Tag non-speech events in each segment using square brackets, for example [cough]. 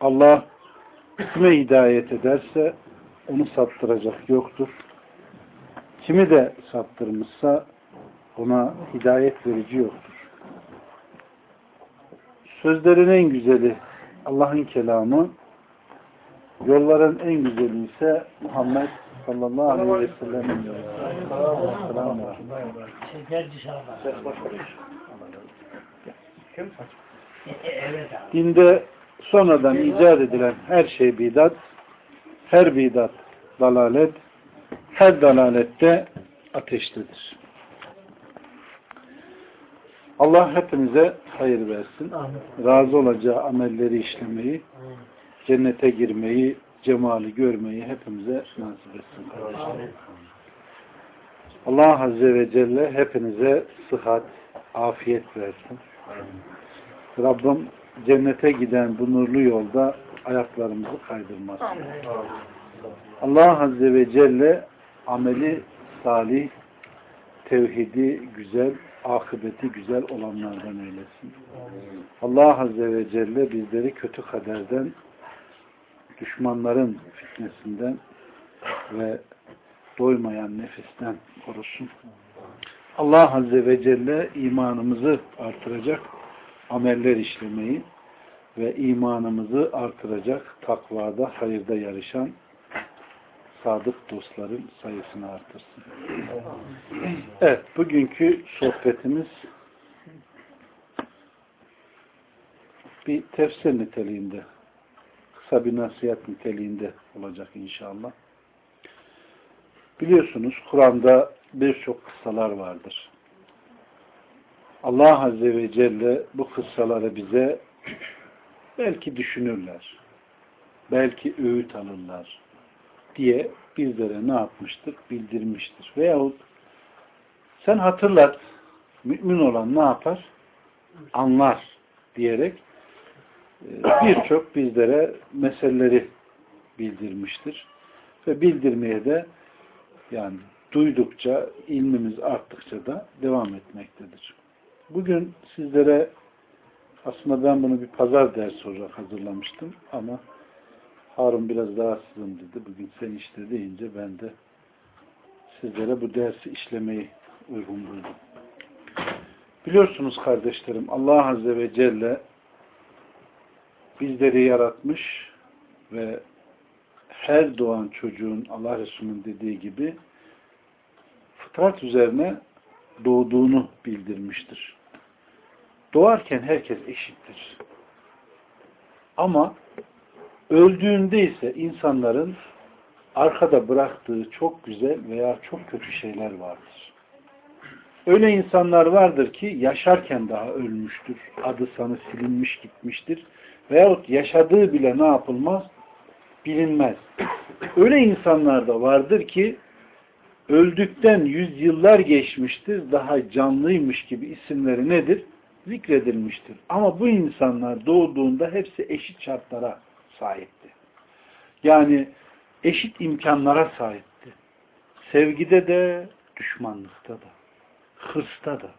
Allah kime hidayet ederse onu saptıracak yoktur. Kimi de saptırmışsa ona hidayet verici yoktur. Sözlerin en güzeli Allah'ın kelamı, yolların en güzeli ise Muhammed sallallahu aleyhi ve sellem'in yolu. Dinde sonradan icat edilen her şey bidat, her bidat dalalet, her dalalette ateştedir. Allah hepimize hayır versin. Razı olacağı amelleri işlemeyi, cennete girmeyi, cemali görmeyi hepimize nasip etsin. Allah Azze ve Celle hepinize sıhhat, afiyet versin. Rabbim cennete giden bu nurlu yolda ayaklarımızı kaydırmasın. Allah Azze ve Celle ameli salih, tevhidi güzel, akıbeti güzel olanlardan eylesin. Allah Azze ve Celle bizleri kötü kaderden, düşmanların fitnesinden ve doymayan nefisten korusun. Allah Azze ve Celle imanımızı artıracak ameller işlemeyi ve imanımızı artıracak takvada, hayırda yarışan sadık dostların sayısını artırsın. Evet, bugünkü sohbetimiz bir tefsir niteliğinde, kısa bir nasihat niteliğinde olacak inşallah. Biliyorsunuz Kur'an'da birçok kıssalar vardır. Allah Azze ve Celle bu kıssaları bize belki düşünürler, belki öğüt alırlar diye bizlere ne yapmıştır? Bildirmiştir. Veyahut sen hatırlat, mümin olan ne yapar? Anlar diyerek e, birçok bizlere meseleleri bildirmiştir. Ve bildirmeye de yani duydukça, ilmimiz arttıkça da devam etmektedir. Bugün sizlere aslında ben bunu bir pazar dersi olarak hazırlamıştım ama Harun biraz rahatsızım dedi. Bugün sen işte deyince ben de sizlere bu dersi işlemeyi uygun buldum. Biliyorsunuz kardeşlerim Allah Azze ve Celle bizleri yaratmış ve her doğan çocuğun Allah Resulü'nün dediği gibi fıtrat üzerine doğduğunu bildirmiştir. Doğarken herkes eşittir. Ama öldüğünde ise insanların arkada bıraktığı çok güzel veya çok kötü şeyler vardır. Öyle insanlar vardır ki yaşarken daha ölmüştür. Adı sanı silinmiş gitmiştir. Veyahut yaşadığı bile ne yapılmaz? Bilinmez. Öyle insanlar da vardır ki öldükten yüzyıllar geçmiştir. Daha canlıymış gibi isimleri nedir? Zikredilmiştir. Ama bu insanlar doğduğunda hepsi eşit şartlara sahipti. Yani eşit imkanlara sahipti. Sevgide de, düşmanlıkta da, hırsta da,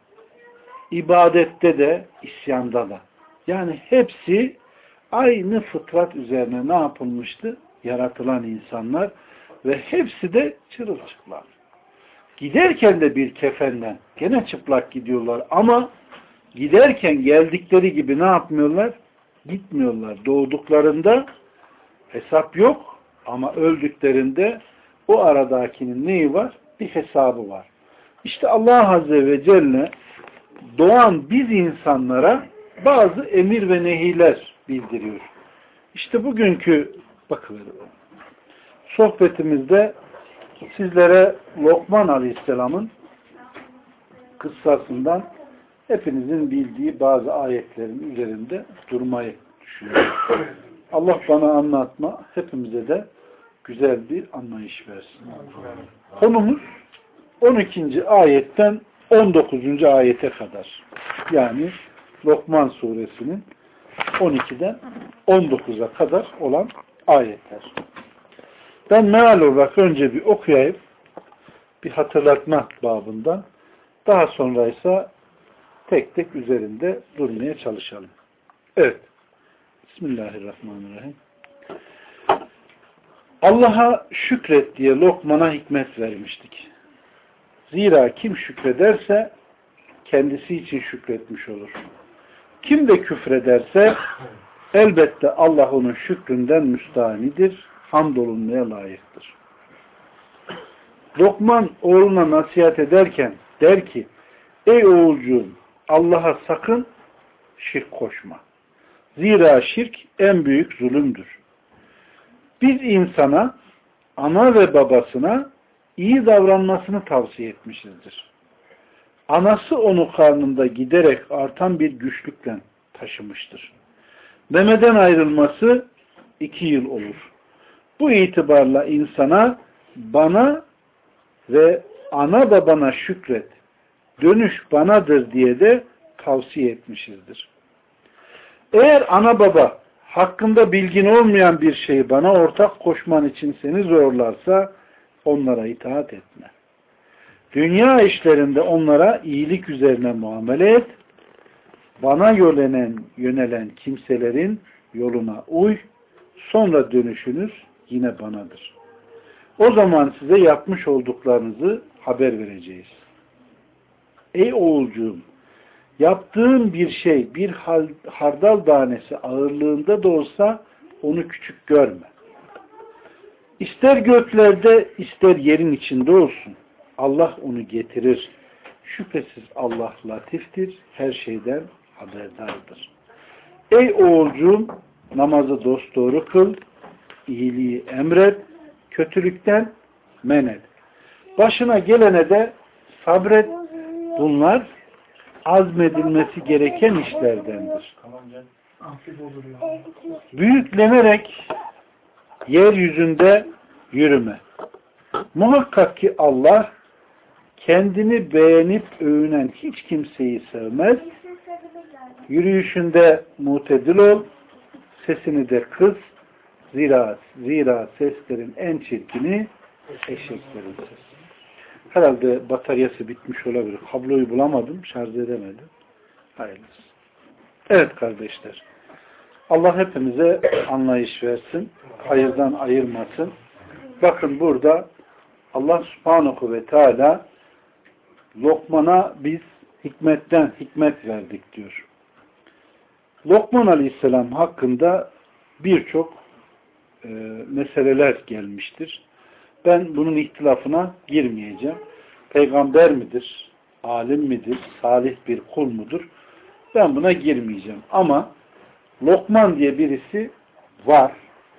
ibadette de, isyanda da. Yani hepsi aynı fıtrat üzerine ne yapılmıştı? Yaratılan insanlar ve hepsi de çırılçıplak. Giderken de bir kefenden gene çıplak gidiyorlar ama giderken geldikleri gibi ne yapmıyorlar? Gitmiyorlar. Doğduklarında hesap yok ama öldüklerinde o aradakinin neyi var? Bir hesabı var. İşte Allah Azze ve Celle doğan biz insanlara bazı emir ve nehiler bildiriyor. İşte bugünkü bakın sohbetimizde sizlere Lokman Aleyhisselam'ın kıssasından hepinizin bildiği bazı ayetlerin üzerinde durmayı düşünüyorum. Allah bana anlatma, hepimize de güzel bir anlayış versin. Konumuz 12. ayetten 19. ayete kadar. Yani Lokman suresinin 12'den 19'a kadar olan ayetler. Ben meal olarak önce bir okuyayım, bir hatırlatma babından. Daha sonra ise tek tek üzerinde durmaya çalışalım. Evet. Bismillahirrahmanirrahim. Allah'a şükret diye Lokman'a hikmet vermiştik. Zira kim şükrederse kendisi için şükretmiş olur. Kim de küfrederse elbette Allah onun şükründen müstahanidir, hamdolunmaya layıktır. Lokman oğluna nasihat ederken der ki, ey oğulcuğum Allah'a sakın şirk koşma. Zira şirk en büyük zulümdür. Biz insana, ana ve babasına iyi davranmasını tavsiye etmişizdir. Anası onu karnında giderek artan bir güçlükle taşımıştır. Memeden ayrılması iki yıl olur. Bu itibarla insana, bana ve ana babana şükret, dönüş banadır diye de tavsiye etmişizdir. Eğer ana baba hakkında bilgin olmayan bir şeyi bana ortak koşman için seni zorlarsa onlara itaat etme. Dünya işlerinde onlara iyilik üzerine muamele et. Bana yönelen, yönelen kimselerin yoluna uy. Sonra dönüşünüz yine banadır. O zaman size yapmış olduklarınızı haber vereceğiz. Ey oğulcuğum Yaptığın bir şey bir hardal tanesi ağırlığında da olsa onu küçük görme. İster göklerde ister yerin içinde olsun. Allah onu getirir. Şüphesiz Allah latiftir. Her şeyden haberdardır. Ey oğulcuğum namazı dosdoğru kıl. iyiliği emret. Kötülükten men et. Başına gelene de sabret. Bunlar azmedilmesi gereken işlerdendir. Büyüklenerek yeryüzünde yürüme. Muhakkak ki Allah kendini beğenip övünen hiç kimseyi sevmez. Yürüyüşünde mutedil ol, sesini de kız, zira, zira seslerin en çirkini eşeklerin sesi. Herhalde bataryası bitmiş olabilir. Kabloyu bulamadım, şarj edemedim. Hayırlısı. Evet kardeşler. Allah hepimize anlayış versin. Hayırdan ayırmasın. Bakın burada Allah subhanahu ve teala Lokman'a biz hikmetten hikmet verdik diyor. Lokman aleyhisselam hakkında birçok e, meseleler gelmiştir. Ben bunun ihtilafına girmeyeceğim. Peygamber midir? Alim midir? Salih bir kul mudur? Ben buna girmeyeceğim. Ama Lokman diye birisi var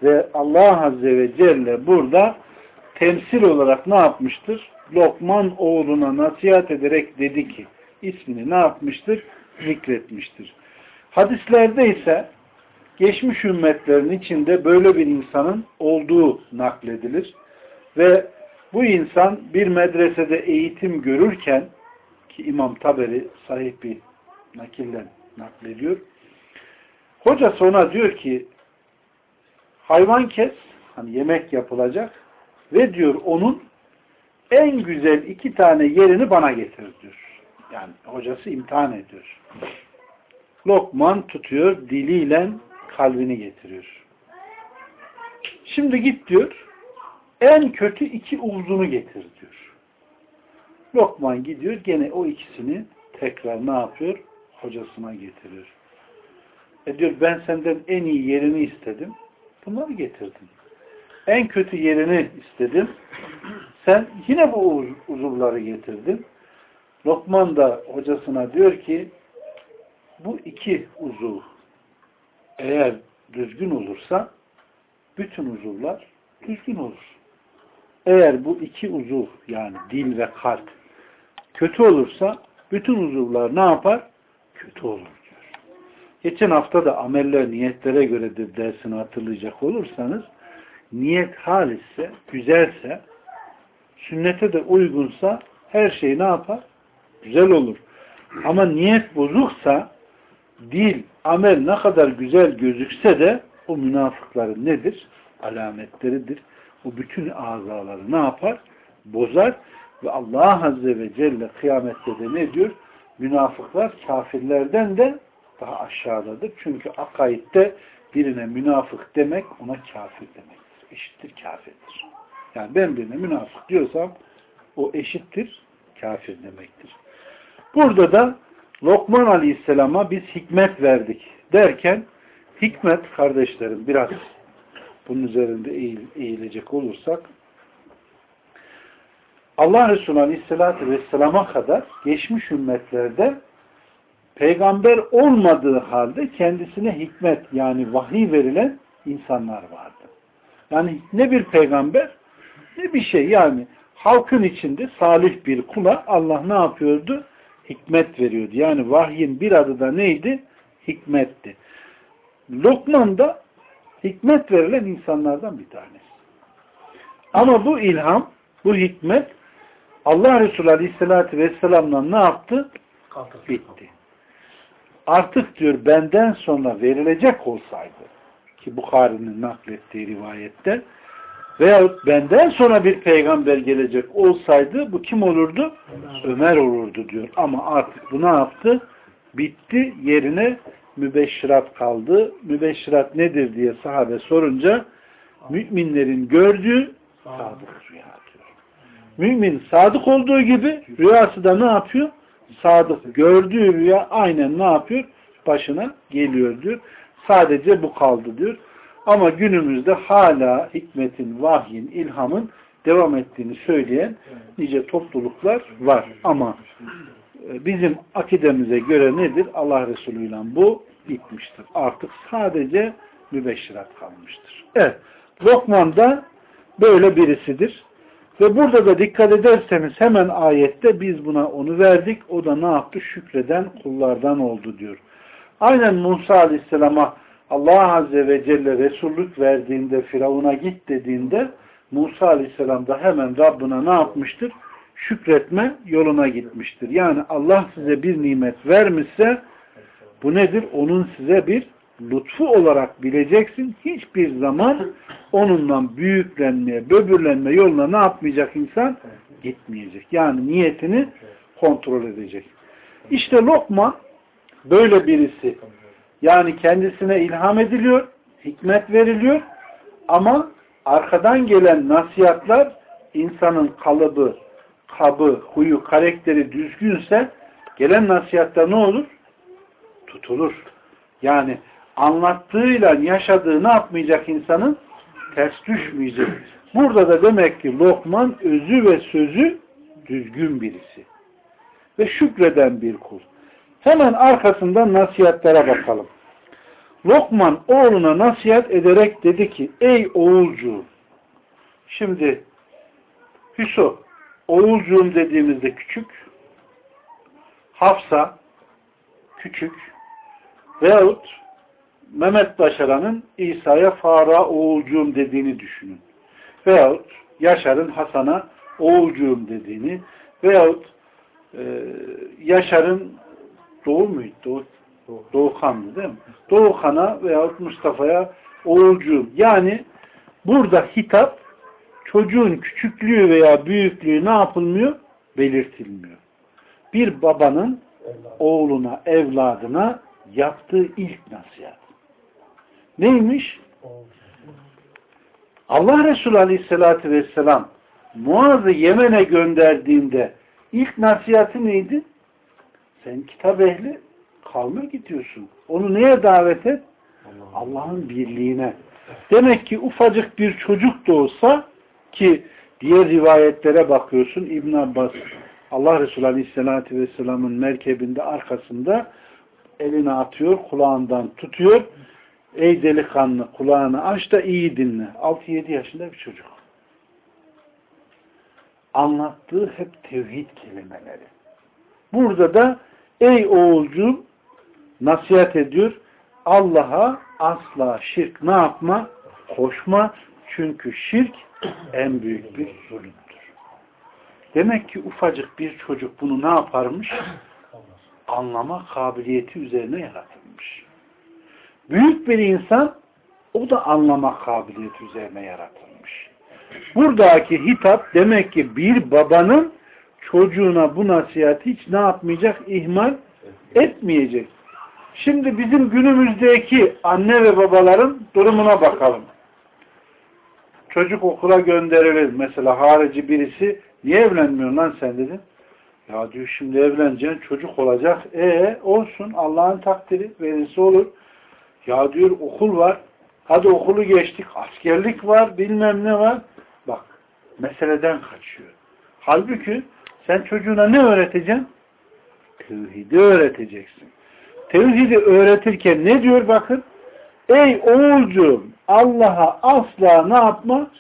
ve Allah Azze ve Celle burada temsil olarak ne yapmıştır? Lokman oğluna nasihat ederek dedi ki ismini ne yapmıştır? Zikretmiştir. Hadislerde ise geçmiş ümmetlerin içinde böyle bir insanın olduğu nakledilir. Ve bu insan bir medresede eğitim görürken ki İmam Taberi sahih bir nakillen naklediyor. Hoca sonra diyor ki hayvan kes hani yemek yapılacak ve diyor onun en güzel iki tane yerini bana getir diyor. Yani hocası imtihan ediyor. Lokman tutuyor diliyle kalbini getiriyor. Şimdi git diyor en kötü iki uzunu getir diyor. Lokman gidiyor gene o ikisini tekrar ne yapıyor? Hocasına getiriyor. E diyor ben senden en iyi yerini istedim. Bunları getirdin. En kötü yerini istedim. Sen yine bu uzuvları getirdin. Lokman da hocasına diyor ki bu iki uzuv eğer düzgün olursa bütün uzuvlar düzgün olur. Eğer bu iki uzuv yani dil ve kalp kötü olursa bütün uzuvlar ne yapar? Kötü olur diyor. Geçen hafta da ameller niyetlere göredir dersini hatırlayacak olursanız niyet halisse, güzelse sünnete de uygunsa her şey ne yapar? Güzel olur. Ama niyet bozuksa dil, amel ne kadar güzel gözükse de o münafıkların nedir? Alametleridir bu bütün azaları ne yapar? Bozar ve Allah Azze ve Celle kıyamette de ne diyor? Münafıklar kafirlerden de daha aşağıdadır. Çünkü akaidde birine münafık demek ona kafir demektir. Eşittir kafirdir. Yani ben birine münafık diyorsam o eşittir kafir demektir. Burada da Lokman Aleyhisselam'a biz hikmet verdik derken hikmet kardeşlerim biraz bunun üzerinde eğil, eğilecek olursak Allah Resulü Aleyhisselatü Vesselam'a kadar geçmiş ümmetlerde peygamber olmadığı halde kendisine hikmet yani vahiy verilen insanlar vardı. Yani ne bir peygamber ne bir şey yani halkın içinde salih bir kula Allah ne yapıyordu? Hikmet veriyordu. Yani vahyin bir adı da neydi? Hikmetti. Lokman da hikmet verilen insanlardan bir tanesi. Ama bu ilham, bu hikmet Allah Resulü Aleyhisselatü Vesselam'la ne yaptı? Bitti. Artık diyor benden sonra verilecek olsaydı ki Bukhari'nin naklettiği rivayette veyahut benden sonra bir peygamber gelecek olsaydı bu kim olurdu? Ömer, Ömer olurdu diyor. Ama artık bu ne yaptı? Bitti. Yerine mübeşşirat kaldı. Mübeşşirat nedir diye sahabe sorunca müminlerin gördüğü sadık rüya diyor. Mümin sadık olduğu gibi rüyası da ne yapıyor? Sadık. Gördüğü rüya aynen ne yapıyor? Başına geliyor diyor. Sadece bu kaldı diyor. Ama günümüzde hala hikmetin, vahyin, ilhamın devam ettiğini söyleyen nice topluluklar var. Ama bizim akidemize göre nedir? Allah Resulü ile bu bitmiştir. Artık sadece mübeşşirat kalmıştır. Evet. Lokman da böyle birisidir. Ve burada da dikkat ederseniz hemen ayette biz buna onu verdik. O da ne yaptı? Şükreden kullardan oldu diyor. Aynen Musa Aleyhisselam'a Allah Azze ve Celle Resullük verdiğinde Firavun'a git dediğinde Musa Aleyhisselam da hemen Rabbına ne yapmıştır? Şükretme yoluna gitmiştir. Yani Allah size bir nimet vermişse bu nedir? Onun size bir lütfu olarak bileceksin. Hiçbir zaman onunla büyüklenmeye, böbürlenme yoluna ne yapmayacak insan? Gitmeyecek. Yani niyetini kontrol edecek. İşte Lokman böyle birisi. Yani kendisine ilham ediliyor, hikmet veriliyor ama arkadan gelen nasihatler insanın kalıbı, kabı, huyu, karakteri düzgünse gelen nasihatta ne olur? Tutulur. Yani anlattığıyla yaşadığı ne yapmayacak insanın? Ters düşmeyecek. Burada da demek ki Lokman özü ve sözü düzgün birisi. Ve şükreden bir kul. Hemen arkasından nasihatlere bakalım. Lokman oğluna nasihat ederek dedi ki ey oğulcuğum şimdi Hüso oğulcuğum dediğimizde küçük Hafsa küçük veyahut Mehmet Başaran'ın İsa'ya Faruk'a oğulcuğum dediğini düşünün. Veyahut Yaşar'ın Hasan'a oğulcuğum dediğini veyahut e, Yaşar'ın Doğu muydu? Doğu, Doğukan'dı değil mi? Doğukan'a veyahut Mustafa'ya oğulcuğum. Yani burada hitap çocuğun küçüklüğü veya büyüklüğü ne yapılmıyor? Belirtilmiyor. Bir babanın oğluna, evladına yaptığı ilk nasihat. Neymiş? Allah Resulü Aleyhisselatü Vesselam Muaz'ı Yemen'e gönderdiğinde ilk nasihati neydi? Sen kitap ehli kavme gidiyorsun. Onu neye davet et? Allah'ın birliğine. Demek ki ufacık bir çocuk da olsa ki diğer rivayetlere bakıyorsun İbn Abbas Allah Resulü Aleyhisselatü Vesselam'ın merkebinde arkasında elini atıyor, kulağından tutuyor. Ey delikanlı kulağını aç da iyi dinle. 6-7 yaşında bir çocuk. Anlattığı hep tevhid kelimeleri. Burada da ey oğulcuğum nasihat ediyor. Allah'a asla şirk ne yapma? Koşma. Çünkü şirk en büyük bir zulümdür. Demek ki ufacık bir çocuk bunu ne yaparmış? Anlama kabiliyeti üzerine yaratılmış. Büyük bir insan o da anlama kabiliyeti üzerine yaratılmış. Buradaki hitap demek ki bir babanın çocuğuna bu nasihat hiç ne yapmayacak? ihmal etmeyecek. Şimdi bizim günümüzdeki anne ve babaların durumuna bakalım. Çocuk okula gönderilir. Mesela harici birisi niye evlenmiyorsun lan sen dedin. Ya diyor şimdi evleneceksin çocuk olacak. E olsun Allah'ın takdiri verirse olur. Ya diyor okul var. Hadi okulu geçtik. Askerlik var bilmem ne var. Bak meseleden kaçıyor. Halbuki sen çocuğuna ne öğreteceksin? Tevhidi öğreteceksin. Tevhidi öğretirken ne diyor bakın? Ey oğulcuğum Allah'a asla ne yapma?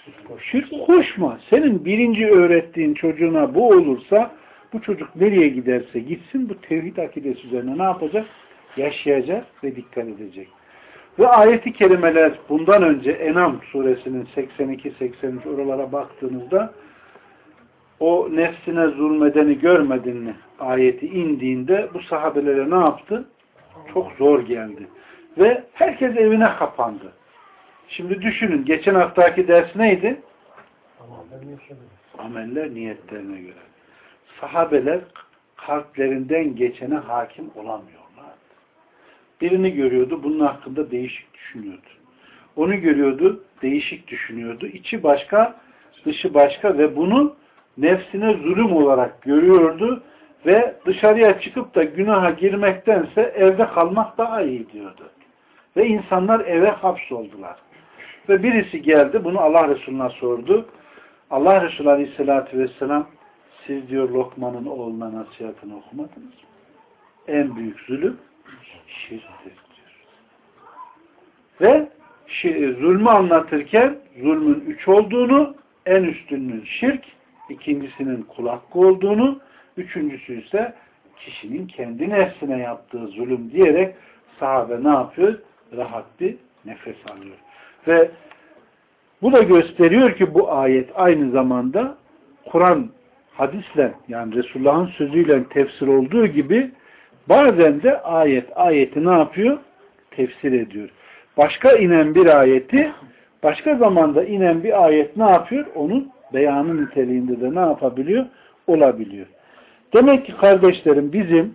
Şirk koşma. Senin birinci öğrettiğin çocuğuna bu olursa bu çocuk nereye giderse gitsin bu tevhid akidesi üzerine ne yapacak? Yaşayacak ve dikkat edecek. Ve ayeti kerimeler bundan önce Enam suresinin 82-83 oralara baktığınızda o nefsine zulmedeni görmedin mi ayeti indiğinde bu sahabelere ne yaptı? Çok zor geldi. Ve herkes evine kapandı. Şimdi düşünün geçen haftaki ders neydi? Ameller niyetlerine göre. Sahabeler kalplerinden geçene hakim olamıyorlardı. Birini görüyordu, bunun hakkında değişik düşünüyordu. Onu görüyordu, değişik düşünüyordu. İçi başka, dışı başka ve bunu nefsine zulüm olarak görüyordu ve dışarıya çıkıp da günaha girmektense evde kalmak daha iyi diyordu. Ve insanlar eve hapsoldular. Ve birisi geldi bunu Allah Resulü'ne sordu. Allah Resulü Aleyhisselatü Vesselam siz diyor Lokman'ın oğluna nasihatını okumadınız mı? En büyük zulüm şirktir diyor. Ve zulmü anlatırken zulmün üç olduğunu, en üstünün şirk, ikincisinin kul hakkı olduğunu, üçüncüsü ise kişinin kendi nefsine yaptığı zulüm diyerek sahabe ne yapıyor? Rahat bir nefes alıyor. Ve bu da gösteriyor ki bu ayet aynı zamanda Kur'an hadisle yani Resulullah'ın sözüyle tefsir olduğu gibi bazen de ayet ayeti ne yapıyor? Tefsir ediyor. Başka inen bir ayeti başka zamanda inen bir ayet ne yapıyor? Onun beyanı niteliğinde de ne yapabiliyor? Olabiliyor. Demek ki kardeşlerim bizim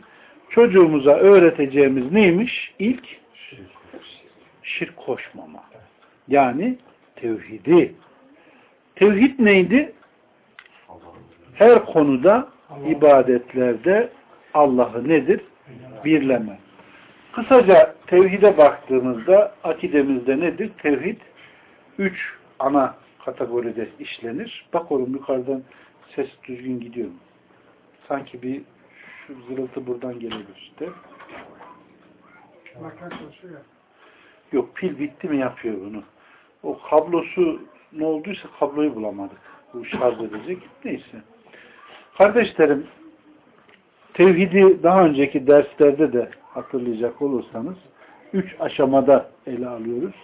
çocuğumuza öğreteceğimiz neymiş? İlk şirk koşmama. Yani tevhidi. Tevhid neydi? Her konuda ibadetlerde Allah'ı nedir? Birleme. Kısaca tevhide baktığımızda akidemizde nedir? Tevhid üç ana kategoride işlenir. Bak oğlum yukarıdan ses düzgün gidiyor mu? Sanki bir şu zırıltı buradan geliyor işte. Yok pil bitti mi yapıyor bunu. O kablosu ne olduysa kabloyu bulamadık. Bu şarj edecek. Neyse. Kardeşlerim tevhidi daha önceki derslerde de hatırlayacak olursanız üç aşamada ele alıyoruz.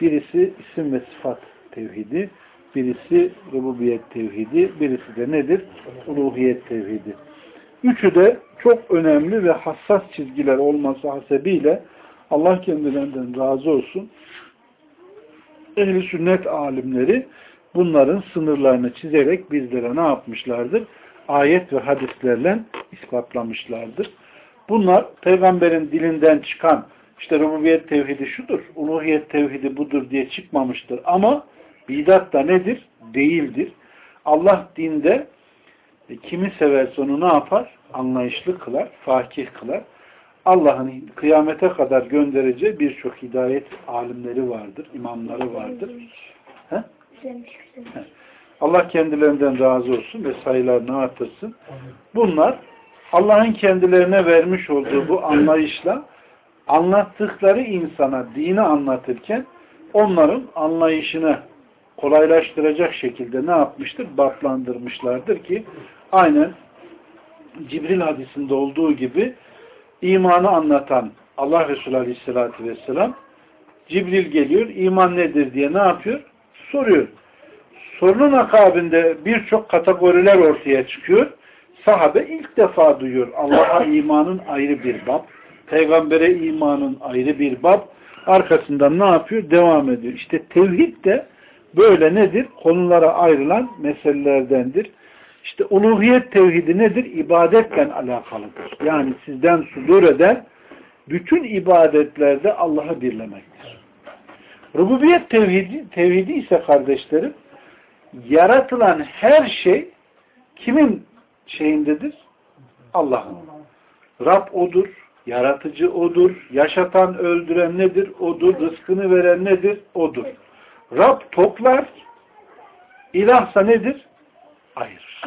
Birisi isim ve sıfat tevhidi, birisi rububiyet tevhidi, birisi de nedir? Uluhiyet tevhidi. Üçü de çok önemli ve hassas çizgiler olması hasebiyle Allah kendilerinden razı olsun. Ehli sünnet alimleri bunların sınırlarını çizerek bizlere ne yapmışlardır? Ayet ve hadislerle ispatlamışlardır. Bunlar peygamberin dilinden çıkan işte rububiyet tevhidi şudur, uluhiyet tevhidi budur diye çıkmamıştır. Ama bidat da nedir? Değildir. Allah dinde e, kimi severse onu ne yapar? Anlayışlı kılar, fakih kılar. Allah'ın kıyamete kadar göndereceği birçok hidayet alimleri vardır, imamları vardır. Allah kendilerinden razı olsun ve sayılarını artırsın. Bunlar Allah'ın kendilerine vermiş olduğu bu anlayışla anlattıkları insana dini anlatırken onların anlayışını kolaylaştıracak şekilde ne yapmıştır? Batlandırmışlardır ki aynen Cibril hadisinde olduğu gibi imanı anlatan Allah Resulü Aleyhisselatü Vesselam Cibril geliyor, iman nedir diye ne yapıyor? Soruyor. Sorunun akabinde birçok kategoriler ortaya çıkıyor. Sahabe ilk defa duyuyor. Allah'a imanın ayrı bir bab, peygambere imanın ayrı bir bab, arkasından ne yapıyor? Devam ediyor. İşte tevhid de böyle nedir? Konulara ayrılan meselelerdendir. İşte uluhiyet tevhidi nedir? İbadetle alakalıdır. Yani sizden sudur eden bütün ibadetlerde Allah'ı birlemektir. Rububiyet tevhidi, tevhidi ise kardeşlerim yaratılan her şey kimin şeyindedir? Allah'ın. Rab odur, yaratıcı odur, yaşatan, öldüren nedir? Odur, rızkını veren nedir? Odur. Rab toplar, ilahsa nedir? Ayırır.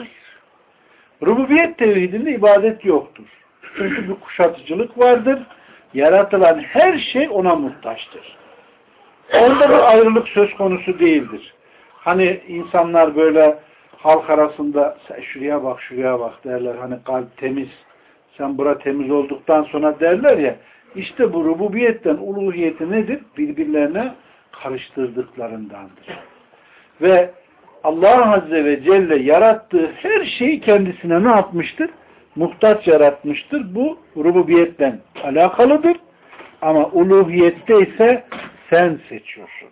Rububiyet tevhidinde ibadet yoktur. Çünkü bir kuşatıcılık vardır. Yaratılan her şey ona muhtaçtır. Onda bir ayrılık söz konusu değildir. Hani insanlar böyle halk arasında sen şuraya bak şuraya bak derler. Hani kalp temiz. Sen bura temiz olduktan sonra derler ya işte bu rububiyetten uluhiyeti nedir? Birbirlerine karıştırdıklarındandır. Ve Allah Azze ve Celle yarattığı her şeyi kendisine ne yapmıştır? Muhtaç yaratmıştır. Bu rububiyetten alakalıdır. Ama uluhiyette ise sen seçiyorsun.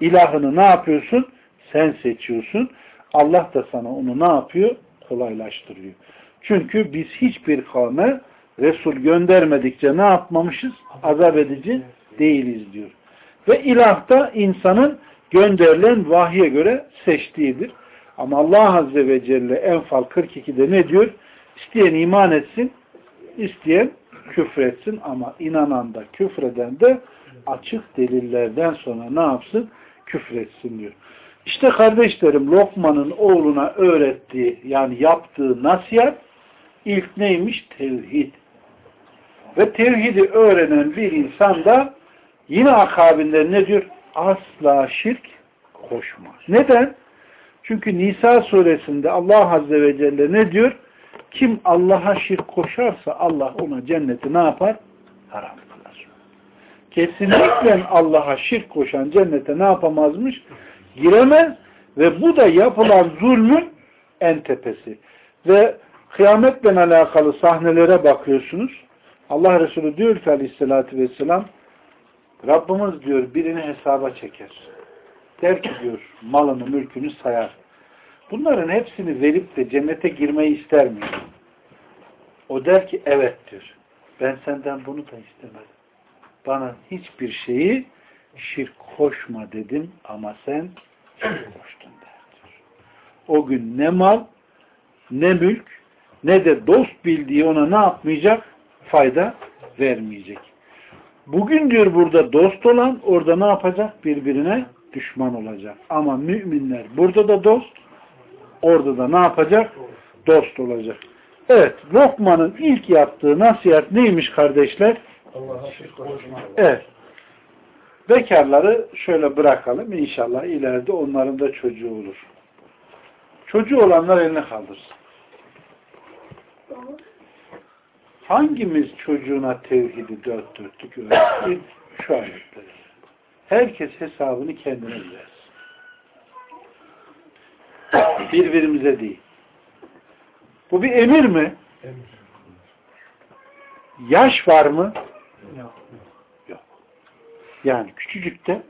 İlahını ne yapıyorsun? Sen seçiyorsun. Allah da sana onu ne yapıyor? Kolaylaştırıyor. Çünkü biz hiçbir kavme Resul göndermedikçe ne yapmamışız? Azap edici değiliz diyor. Ve ilah da insanın gönderilen vahye göre seçtiğidir. Ama Allah Azze ve Celle Enfal 42'de ne diyor? İsteyen iman etsin, isteyen küfretsin ama inanan da küfreden de açık delillerden sonra ne yapsın? Küfretsin diyor. İşte kardeşlerim Lokman'ın oğluna öğrettiği yani yaptığı nasihat ilk neymiş? Tevhid. Ve tevhidi öğrenen bir insan da yine akabinde ne diyor? Asla şirk koşma. Neden? Çünkü Nisa suresinde Allah Azze ve Celle ne diyor? Kim Allah'a şirk koşarsa Allah ona cenneti ne yapar? Haram kılar. Kesinlikle Allah'a şirk koşan cennete ne yapamazmış? Giremez ve bu da yapılan zulmün en tepesi. Ve kıyametle alakalı sahnelere bakıyorsunuz. Allah Resulü diyor ki aleyhissalatü vesselam Rabbimiz diyor birini hesaba çeker. Der ki diyor malını mülkünü sayar. Bunların hepsini verip de cennete girmeyi ister miyim? O der ki evet diyor. Ben senden bunu da istemedim. Bana hiçbir şeyi şirk koşma dedim ama sen koştun der diyor. O gün ne mal ne mülk ne de dost bildiği ona ne yapmayacak? Fayda vermeyecek. Bugün diyor burada dost olan orada ne yapacak? Birbirine düşman olacak. Ama müminler burada da dost orada da ne yapacak? Dost olacak. Evet. Lokman'ın ilk yaptığı nasihat neymiş kardeşler? Evet. Bekarları şöyle bırakalım. İnşallah ileride onların da çocuğu olur. Çocuğu olanlar elini kaldırsın. Hangimiz çocuğuna tevhidi dört dörtlük öğretti? Şu ayetleri. Herkes hesabını kendine versin. Birbirimize değil. Bu bir emir mi? Emir. Yaş var mı? Yok. Yok. Yani küçücükte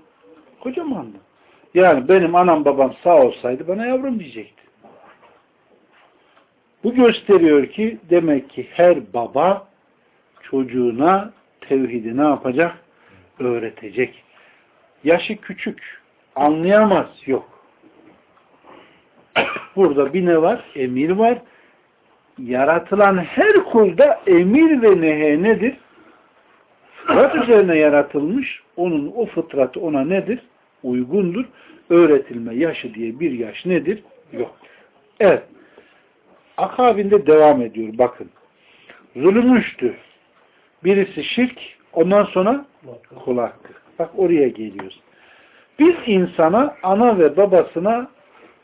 kocamandı. Yani benim anam babam sağ olsaydı bana yavrum diyecekti. Bu gösteriyor ki demek ki her baba çocuğuna tevhidi ne yapacak? Öğretecek. Yaşı küçük. Anlayamaz. Yok. [coughs] Burada bir ne var? Emir var. Yaratılan her kulda emir ve nehe nedir? Fıtrat üzerine yaratılmış. Onun o fıtratı ona nedir? Uygundur. Öğretilme yaşı diye bir yaş nedir? Yok. Evet. Akabinde devam ediyor. Bakın. Zulüm üçtü. Birisi şirk, ondan sonra kul hakkı. Bak oraya geliyoruz. Biz insana, ana ve babasına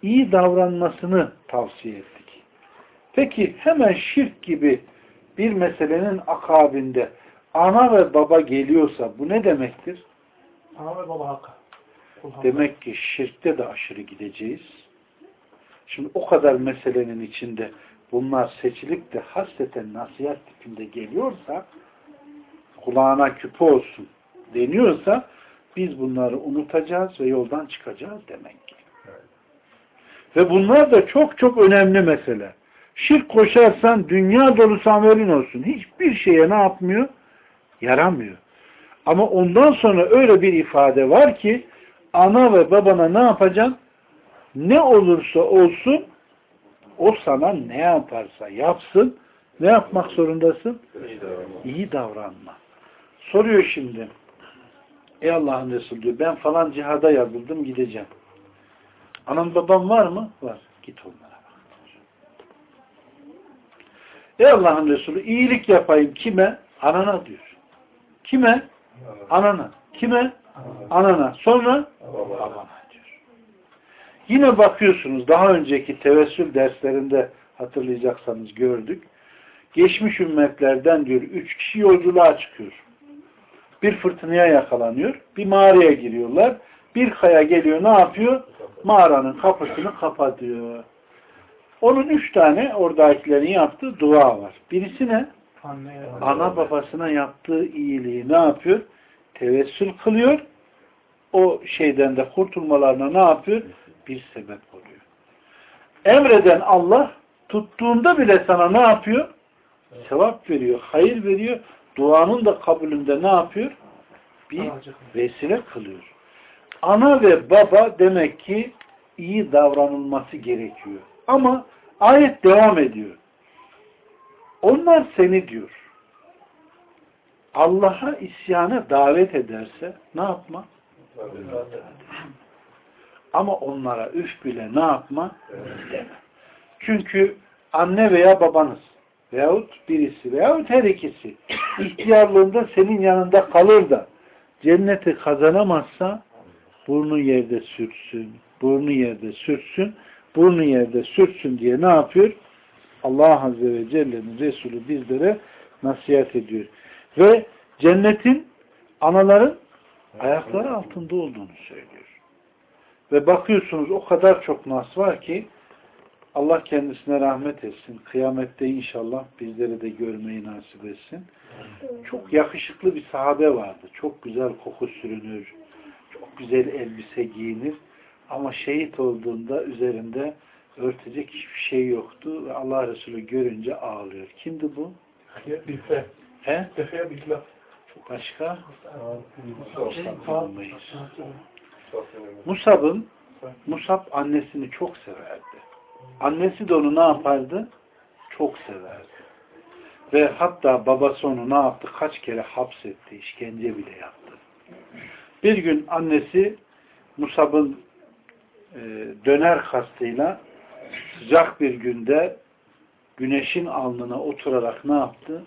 iyi davranmasını tavsiye ettik. Peki hemen şirk gibi bir meselenin akabinde ana ve baba geliyorsa bu ne demektir? Ana ve baba hakkı. Demek ki şirkte de aşırı gideceğiz. Şimdi o kadar meselenin içinde bunlar seçilip de hasreten nasihat tipinde geliyorsa kulağına küpe olsun deniyorsa biz bunları unutacağız ve yoldan çıkacağız demek ki. Ve bunlar da çok çok önemli mesele. Şirk koşarsan dünya dolusu amelin olsun. Hiçbir şeye ne yapmıyor? Yaramıyor. Ama ondan sonra öyle bir ifade var ki ana ve babana ne yapacaksın? Ne olursa olsun o sana ne yaparsa yapsın ne yapmak zorundasın? İyi davranma. Soruyor şimdi. Ey Allah'ın Resulü diyor ben falan cihada yazıldım gideceğim. Anam babam var mı? Var. Git onlara bak. Ey Allah'ın Resulü iyilik yapayım kime? Anana diyor. Kime? Anana. Kime? Anana. Sonra? Babana. Yine bakıyorsunuz daha önceki tevessül derslerinde hatırlayacaksanız gördük. Geçmiş ümmetlerden diyor üç kişi yolculuğa çıkıyor. Bir fırtınaya yakalanıyor. Bir mağaraya giriyorlar. Bir kaya geliyor ne yapıyor? Mağaranın kapısını kapatıyor. Onun üç tane oradakilerin yaptığı dua var. Birisi ne? Ana babasına yaptığı iyiliği ne yapıyor? Tevessül kılıyor. O şeyden de kurtulmalarına ne yapıyor? Bir sebep oluyor. Emreden Allah tuttuğunda bile sana ne yapıyor? Sevap veriyor, hayır veriyor. Duanın da kabulünde ne yapıyor? Bir vesile kılıyor. Ana ve baba demek ki iyi davranılması gerekiyor. Ama ayet devam ediyor. Onlar seni diyor. Allah'a isyana davet ederse ne yapma? Ama onlara üf bile ne yapma? Deme. Çünkü anne veya babanız veyahut birisi veyahut her ikisi ihtiyarlığında senin yanında kalır da cenneti kazanamazsa burnu yerde sürtsün, burnu yerde sürtsün, burnu yerde sürtsün diye ne yapıyor? Allah Azze ve Celle'nin Resulü bizlere nasihat ediyor. Ve cennetin anaların ayakları altında olduğunu söylüyor. Ve bakıyorsunuz o kadar çok nas var ki Allah kendisine rahmet etsin. Kıyamette inşallah bizleri de görmeyi nasip etsin. Çok yakışıklı bir sahabe vardı. Çok güzel koku sürünür. Çok güzel elbise giyinir. Ama şehit olduğunda üzerinde örtecek hiçbir şey yoktu. Ve Allah Resulü görünce ağlıyor. Kimdi bu? He? Başka? Bilmeyiz. Musab'ın Musab annesini çok severdi. Annesi de onu ne yapardı? Çok severdi. Ve hatta babası onu ne yaptı? Kaç kere hapsetti, işkence bile yaptı. Bir gün annesi Musab'ın e, döner kastıyla sıcak bir günde güneşin alnına oturarak ne yaptı?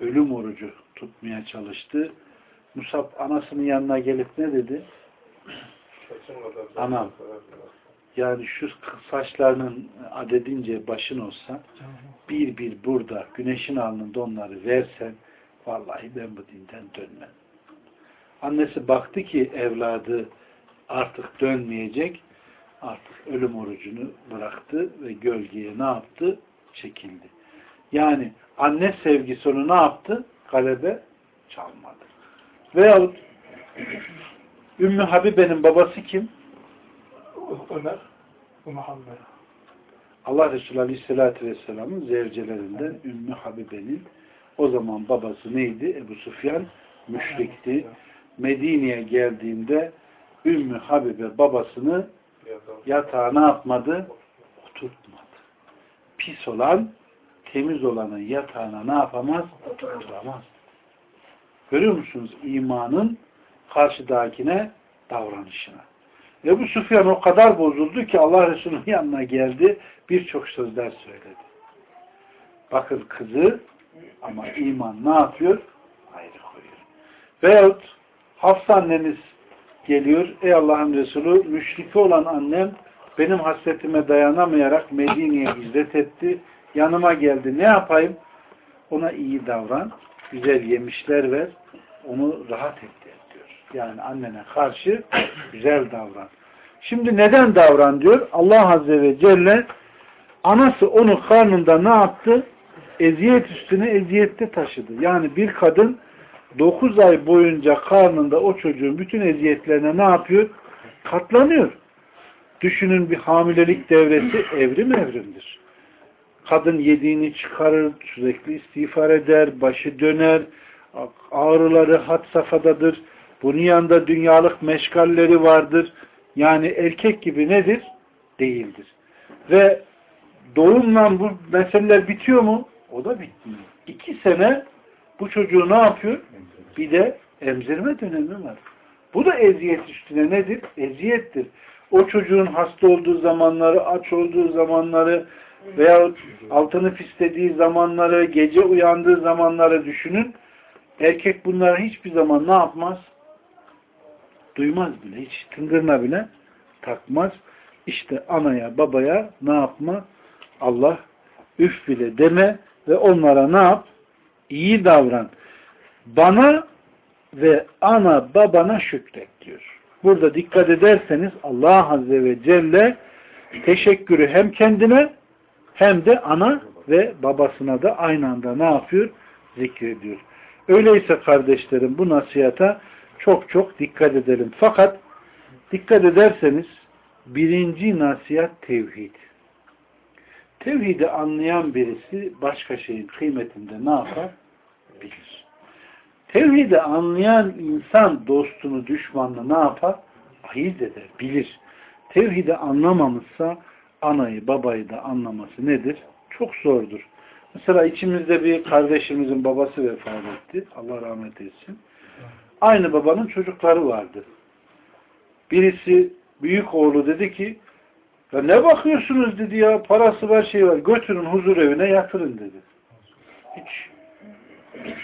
Ölüm orucu tutmaya çalıştı. Musab anasının yanına gelip ne dedi? Anam yani şu saçlarının adedince başın olsa bir bir burada güneşin alnında onları versen vallahi ben bu dinden dönmem. Annesi baktı ki evladı artık dönmeyecek artık ölüm orucunu bıraktı ve gölgeye ne yaptı? Çekildi. Yani anne sevgisi onu ne yaptı? Galebe çalmadı. Veyahut Ümmü Habibe'nin babası kim? Ömer Muhammed. Allah Resulü Aleyhisselatü Vesselam'ın zevcelerinden Ümmü Habibe'nin o zaman babası neydi? Ebu Sufyan müşrikti. Medine'ye geldiğinde Ümmü Habibe babasını yatağa ne yapmadı? Oturtmadı. Pis olan, temiz olanın yatağına ne yapamaz? Oturtamaz. Görüyor musunuz? imanın karşıdakine davranışına. Ebu Süfyan o kadar bozuldu ki Allah Resulü'nün [laughs] yanına geldi. Birçok sözler söyledi. Bakın kızı ama iman ne yapıyor? Ayrı koyuyor. Veyahut Hafsa anneniz geliyor. Ey Allah'ın Resulü müşriki olan annem benim hasretime dayanamayarak Medine'ye hicret etti. Yanıma geldi. Ne yapayım? Ona iyi davran. Güzel yemişler ver. Onu rahat diyor. Yani annene karşı güzel davran. Şimdi neden davran diyor? Allah Azze ve Celle anası onu karnında ne yaptı? Eziyet üstüne eziyette taşıdı. Yani bir kadın 9 ay boyunca karnında o çocuğun bütün eziyetlerine ne yapıyor? Katlanıyor. Düşünün bir hamilelik devresi evrim evrimdir. Kadın yediğini çıkarır, sürekli istiğfar eder, başı döner, ağrıları had safhadadır. Bunun yanında dünyalık meşgalleri vardır. Yani erkek gibi nedir? Değildir. Ve doğumla bu meseleler bitiyor mu? O da bitmiyor. İki sene bu çocuğu ne yapıyor? Bir de emzirme dönemi var. Bu da eziyet üstüne nedir? Eziyettir. O çocuğun hasta olduğu zamanları, aç olduğu zamanları veya altını pislediği zamanları, gece uyandığı zamanları düşünün. Erkek bunları hiçbir zaman ne yapmaz? Duymaz bile. Hiç tıngırına bile takmaz. İşte anaya, babaya ne yapma? Allah üf bile deme ve onlara ne yap? İyi davran. Bana ve ana babana şükret diyor. Burada dikkat ederseniz Allah Azze ve Celle teşekkürü hem kendine hem de ana ve babasına da aynı anda ne yapıyor? Zikrediyor. Öyleyse kardeşlerim bu nasihata çok çok dikkat edelim. Fakat dikkat ederseniz birinci nasihat tevhid. Tevhidi anlayan birisi başka şeyin kıymetinde ne yapar? Bilir. Tevhidi anlayan insan dostunu, düşmanını ne yapar? Ayırt eder, bilir. Tevhidi anlamamışsa anayı, babayı da anlaması nedir? Çok zordur. Mesela içimizde bir kardeşimizin babası vefat etti. Allah rahmet etsin. Aynı babanın çocukları vardı. Birisi büyük oğlu dedi ki ya ne bakıyorsunuz dedi ya parası var şey var götürün huzur evine yatırın dedi. Hiç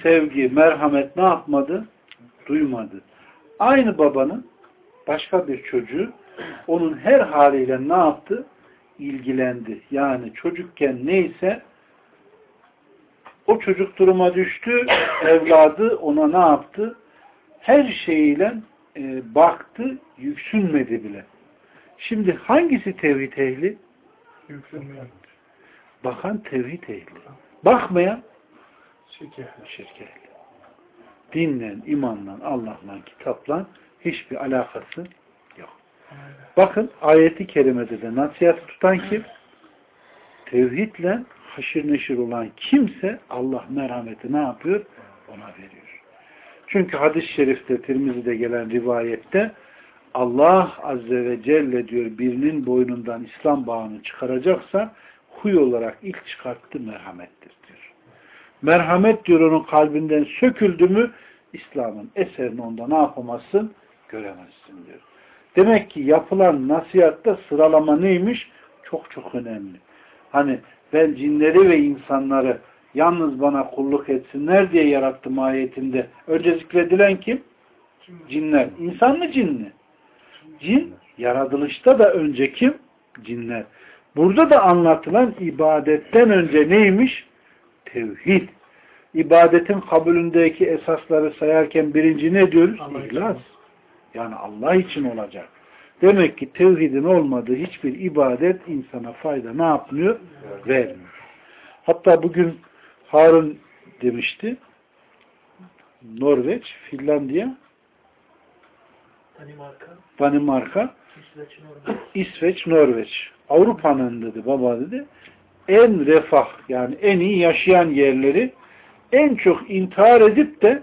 sevgi, merhamet ne yapmadı? Duymadı. Aynı babanın başka bir çocuğu onun her haliyle ne yaptı? İlgilendi. Yani çocukken neyse o çocuk duruma düştü, evladı ona ne yaptı? Her şeyiyle e, baktı, yüksünmedi bile. Şimdi hangisi tevhid ehli? Yükselmeyen. Bakan tevhid ehli. Bakmayan şirk ehli. Dinle, imanla, Allah'la, kitapla hiçbir alakası yok. Bakın ayeti kerimede de nasihatı tutan kim? Tevhidle haşır neşir olan kimse Allah merhameti ne yapıyor? Ona veriyor. Çünkü hadis-i şerifte Tirmizi'de gelen rivayette Allah Azze ve Celle diyor birinin boynundan İslam bağını çıkaracaksa huy olarak ilk çıkarttı merhamettir diyor. Merhamet diyor onun kalbinden söküldü mü İslam'ın eserini onda ne yapamazsın? Göremezsin diyor. Demek ki yapılan nasihatta sıralama neymiş? Çok çok önemli. Hani ben cinleri ve insanları yalnız bana kulluk etsinler diye yarattım ayetinde. Önce zikredilen kim? Cinler. İnsan mı cin mi? Cin yaratılışta da önce kim? Cinler. Burada da anlatılan ibadetten önce neymiş? Tevhid. İbadetin kabulündeki esasları sayarken birinci ne diyoruz? Allah için. İhlas. Yani Allah için olacak. Demek ki tevhidin olmadığı hiçbir ibadet insana fayda ne yapmıyor? Vermiyor. Hatta bugün Harun demişti. Norveç, Finlandiya, Danimarka, Danimarka, İsveç, Norveç. İsveç, Norveç. Avrupa'nın dedi baba dedi en refah yani en iyi yaşayan yerleri en çok intihar edip de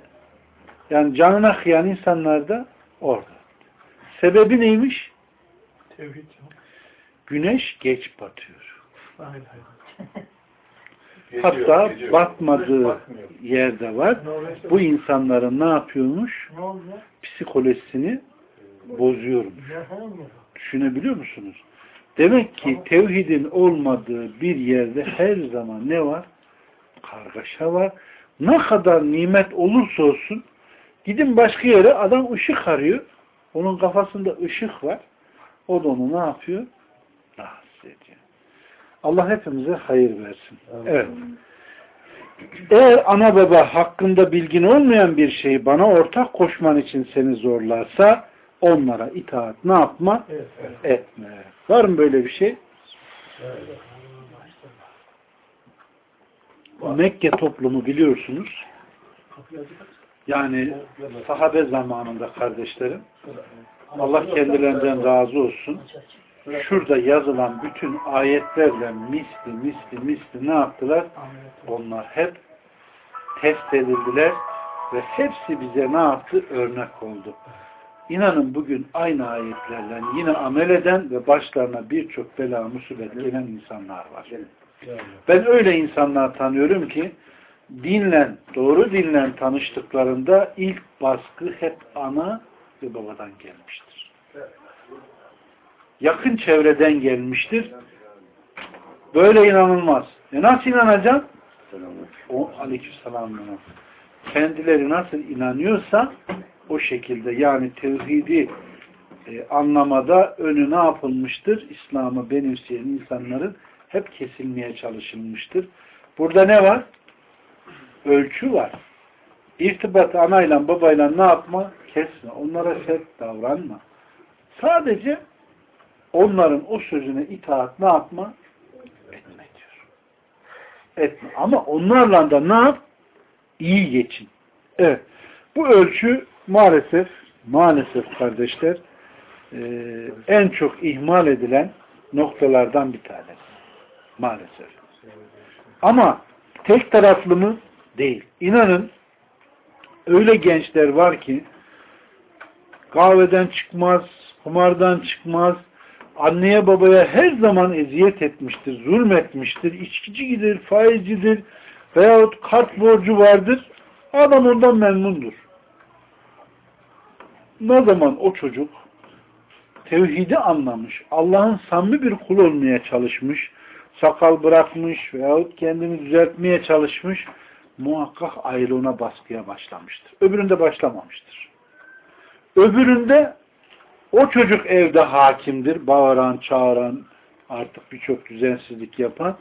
yani canına kıyan insanlar da orada. Sebebi neymiş? Tevhid. Güneş geç batıyor. Aynen. [laughs] Hatta Geçiyor, batmadığı yerde var. Bu insanların ne yapıyormuş? Ne? Psikolojisini bozuyormuş. Düşünebiliyor musunuz? Demek ki tevhidin olmadığı bir yerde her zaman ne var? Kargaşa var. Ne kadar nimet olursa olsun gidin başka yere adam ışık arıyor. Onun kafasında ışık var. O da onu ne yapıyor? Rahatsız ediyor. Allah hepimize hayır versin. Evet. Eğer ana baba hakkında bilgin olmayan bir şeyi bana ortak koşman için seni zorlarsa onlara itaat ne yapma? Evet. Etme. Var mı böyle bir şey? Mekke toplumu biliyorsunuz. Yani sahabe zamanında kardeşlerim Allah kendilerinden razı olsun. Şurada yazılan bütün ayetlerle misli misli misli ne yaptılar? Onlar hep test edildiler Ve hepsi bize ne yaptı? Örnek oldu. İnanın bugün aynı ayetlerle yine amel eden ve başlarına birçok bela musibet gelen insanlar var. Ben öyle insanlar tanıyorum ki dinle, doğru dinle tanıştıklarında ilk baskı hep ana ve babadan gelmiştir. Yakın çevreden gelmiştir. Böyle inanılmaz. E nasıl inanacaksın? O aleykümselam. Kendileri nasıl inanıyorsa o şekilde yani tevhidi e, anlamada önü ne yapılmıştır? İslam'ı benimseyen insanların hep kesilmeye çalışılmıştır. Burada ne var? Ölçü var. İrtibatı anayla babayla ne yapma? Kesme. Onlara sert davranma. Sadece onların o sözüne itaat ne yapma? Etme diyor. Etme. Ama onlarla da ne yap? İyi geçin. Evet. Bu ölçü maalesef maalesef kardeşler e, en çok ihmal edilen noktalardan bir tanesi. Maalesef. Ama tek taraflı mı? Değil. İnanın öyle gençler var ki kahveden çıkmaz, kumardan çıkmaz, anneye babaya her zaman eziyet etmiştir, zulmetmiştir, içkicidir, faizcidir veyahut kart borcu vardır. Adam ondan memnundur. Ne zaman o çocuk tevhidi anlamış, Allah'ın samimi bir kul olmaya çalışmış, sakal bırakmış veyahut kendini düzeltmeye çalışmış, muhakkak ayrılığına baskıya başlamıştır. Öbüründe başlamamıştır. Öbüründe o çocuk evde hakimdir. Bağıran, çağıran, artık birçok düzensizlik yapan.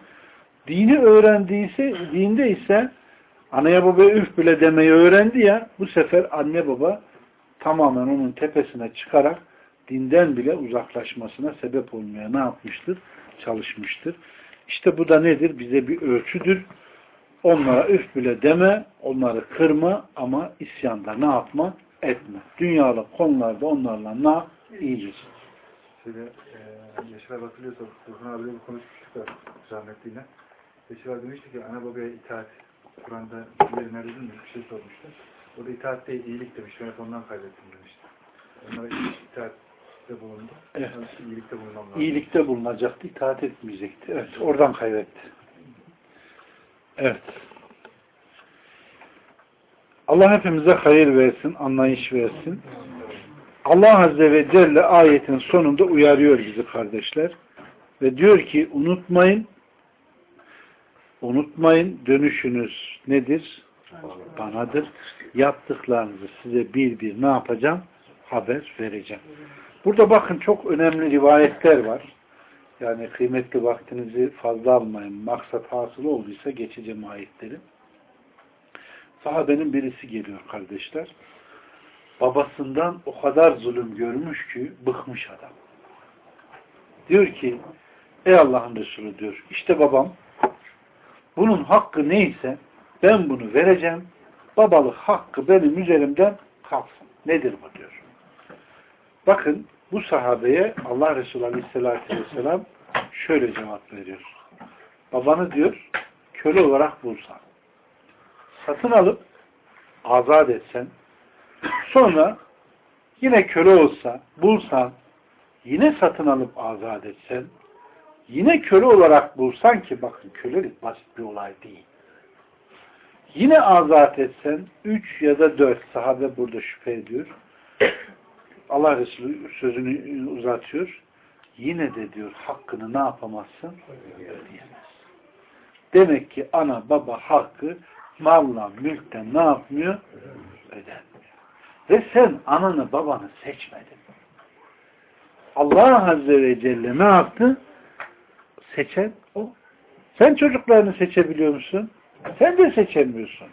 Dini öğrendiyse, dinde ise anaya babaya üf bile demeyi öğrendi ya, bu sefer anne baba tamamen onun tepesine çıkarak dinden bile uzaklaşmasına sebep olmaya ne yapmıştır? Çalışmıştır. İşte bu da nedir? Bize bir ölçüdür. Onlara üf bile deme, onları kırma ama isyanda ne yapma? Etme. Dünyalık konularda onlarla ne yap? İyicesin. Şöyle e, Yaşar abi hatırlıyorsa Burhan abiyle bir konuşmuştuk da rahmetliyle. Yaşar abi demişti ki ana babaya itaat Kur'an'da bir yerine dedin mi? Bir şey sormuştu. O da itaat değil iyilik demiş. Ben ondan kaybettim demişti. Onlara itaatte bulundu. Evet. İyilikte bulunmam lazım. İyilikte bulunacaktı, itaat etmeyecekti. Evet, oradan kaybetti. Evet. Allah hepimize hayır versin, anlayış versin. Allah Azze ve Celle ayetin sonunda uyarıyor bizi kardeşler. Ve diyor ki unutmayın unutmayın dönüşünüz nedir? Banadır. Yaptıklarınızı size bir bir ne yapacağım? Haber vereceğim. Burada bakın çok önemli rivayetler var. Yani kıymetli vaktinizi fazla almayın. Maksat hasıl olduysa geçeceğim ayetleri. Sahabenin birisi geliyor kardeşler. Babasından o kadar zulüm görmüş ki bıkmış adam. Diyor ki ey Allah'ın Resulü diyor işte babam bunun hakkı neyse ben bunu vereceğim. Babalık hakkı benim üzerimden kalksın. Nedir bu diyor. Bakın bu sahabeye Allah Resulü Aleyhisselatü Vesselam şöyle cevap veriyor. Babanı diyor köle olarak bulsan, satın alıp azat etsen, sonra yine köle olsa, bulsan, yine satın alıp azat etsen, yine köle olarak bulsan ki bakın kölelik basit bir olay değil. Yine azat etsen, üç ya da dört sahabe burada şüphe ediyor. Allah Resulü sözünü uzatıyor. Yine de diyor hakkını ne yapamazsın? Ödeyemez. Demek ki ana baba hakkı malla mülkten ne yapmıyor? Ödenmiyor. Ve sen ananı babanı seçmedin. Allah Azze ve Celle ne yaptı? Seçen o. Sen çocuklarını seçebiliyor musun? Sen de seçemiyorsun.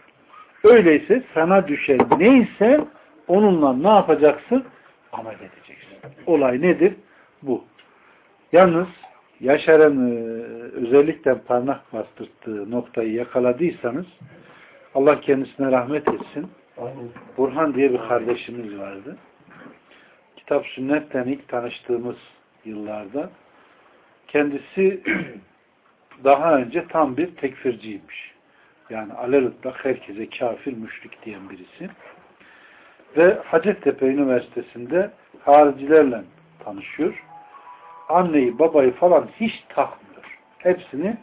Öyleyse sana düşen neyse onunla ne yapacaksın? Amel edeceksin. Olay nedir? Bu. Yalnız Yaşar'ın e, özellikle parmak bastırdığı noktayı yakaladıysanız Allah kendisine rahmet etsin. Burhan diye bir kardeşimiz vardı. Kitap sünnetten ilk tanıştığımız yıllarda kendisi [clears throat] daha önce tam bir tekfirciymiş. Yani alelütlak herkese kafir, müşrik diyen birisi. Ve Hacettepe Üniversitesi'nde haricilerle tanışıyor. Anneyi, babayı falan hiç takmıyor. Hepsini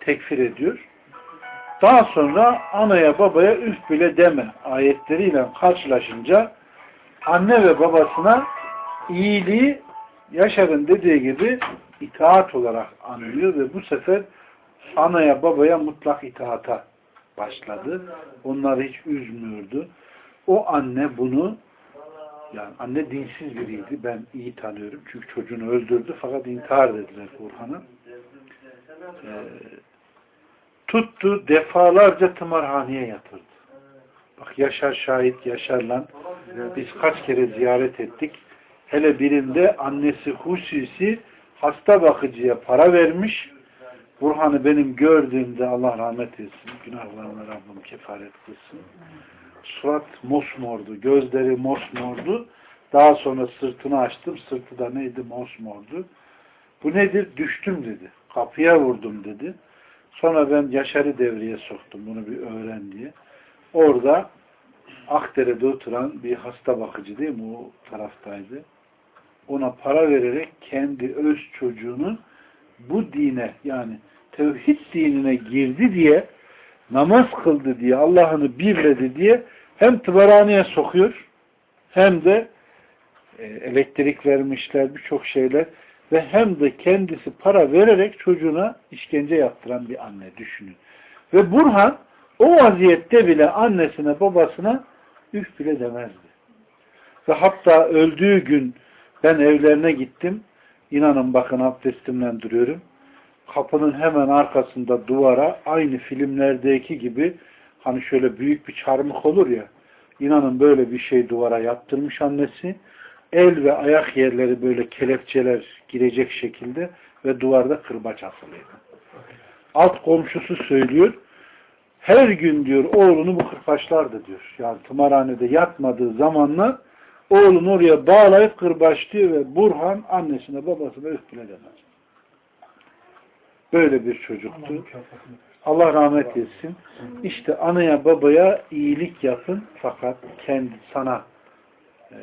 tekfir ediyor. Daha sonra anaya babaya üf bile deme ayetleriyle karşılaşınca anne ve babasına iyiliği Yaşar'ın dediği gibi itaat olarak anlıyor ve bu sefer anaya babaya mutlak itaata başladı. Onları hiç üzmüyordu. O anne bunu yani anne dinsiz biriydi. Ben iyi tanıyorum. Çünkü çocuğunu öldürdü fakat intihar dediler Burhan'a. Ee, tuttu defalarca tımarhaneye yatırdı. Bak Yaşar şahit Yaşar'la biz kaç kere ziyaret ettik. Hele birinde annesi Husisi hasta bakıcıya para vermiş. Burhan'ı benim gördüğümde Allah rahmet etsin. Günahlarına Rabbim kefaret kılsın. Surat mosmordu. Gözleri mosmordu. Daha sonra sırtını açtım. Sırtı da neydi? Mosmordu. Bu nedir? Düştüm dedi. Kapıya vurdum dedi. Sonra ben Yaşar'ı devreye soktum. Bunu bir öğren diye. Orada Akdere'de oturan bir hasta bakıcı değil mi? O taraftaydı. Ona para vererek kendi öz çocuğunu bu dine yani tevhid dinine girdi diye namaz kıldı diye Allah'ını birledi diye hem tımarhaneye sokuyor hem de e, elektrik vermişler birçok şeyler ve hem de kendisi para vererek çocuğuna işkence yaptıran bir anne düşünün. Ve Burhan o vaziyette bile annesine babasına üf bile demezdi. Ve hatta öldüğü gün ben evlerine gittim. İnanın bakın abdestimle duruyorum. Kapının hemen arkasında duvara aynı filmlerdeki gibi hani şöyle büyük bir çarmık olur ya inanın böyle bir şey duvara yaptırmış annesi. El ve ayak yerleri böyle kelepçeler girecek şekilde ve duvarda kırbaç asılıydı. Alt komşusu söylüyor. Her gün diyor oğlunu bu kırbaçlardı diyor. Yani tımarhanede yatmadığı zamanlar oğlunu oraya bağlayıp kırbaçlıyor ve Burhan annesine babasına öfküle demez. Böyle bir çocuktu. Allah rahmet etsin. İşte anaya babaya iyilik yapın fakat kendi sana e,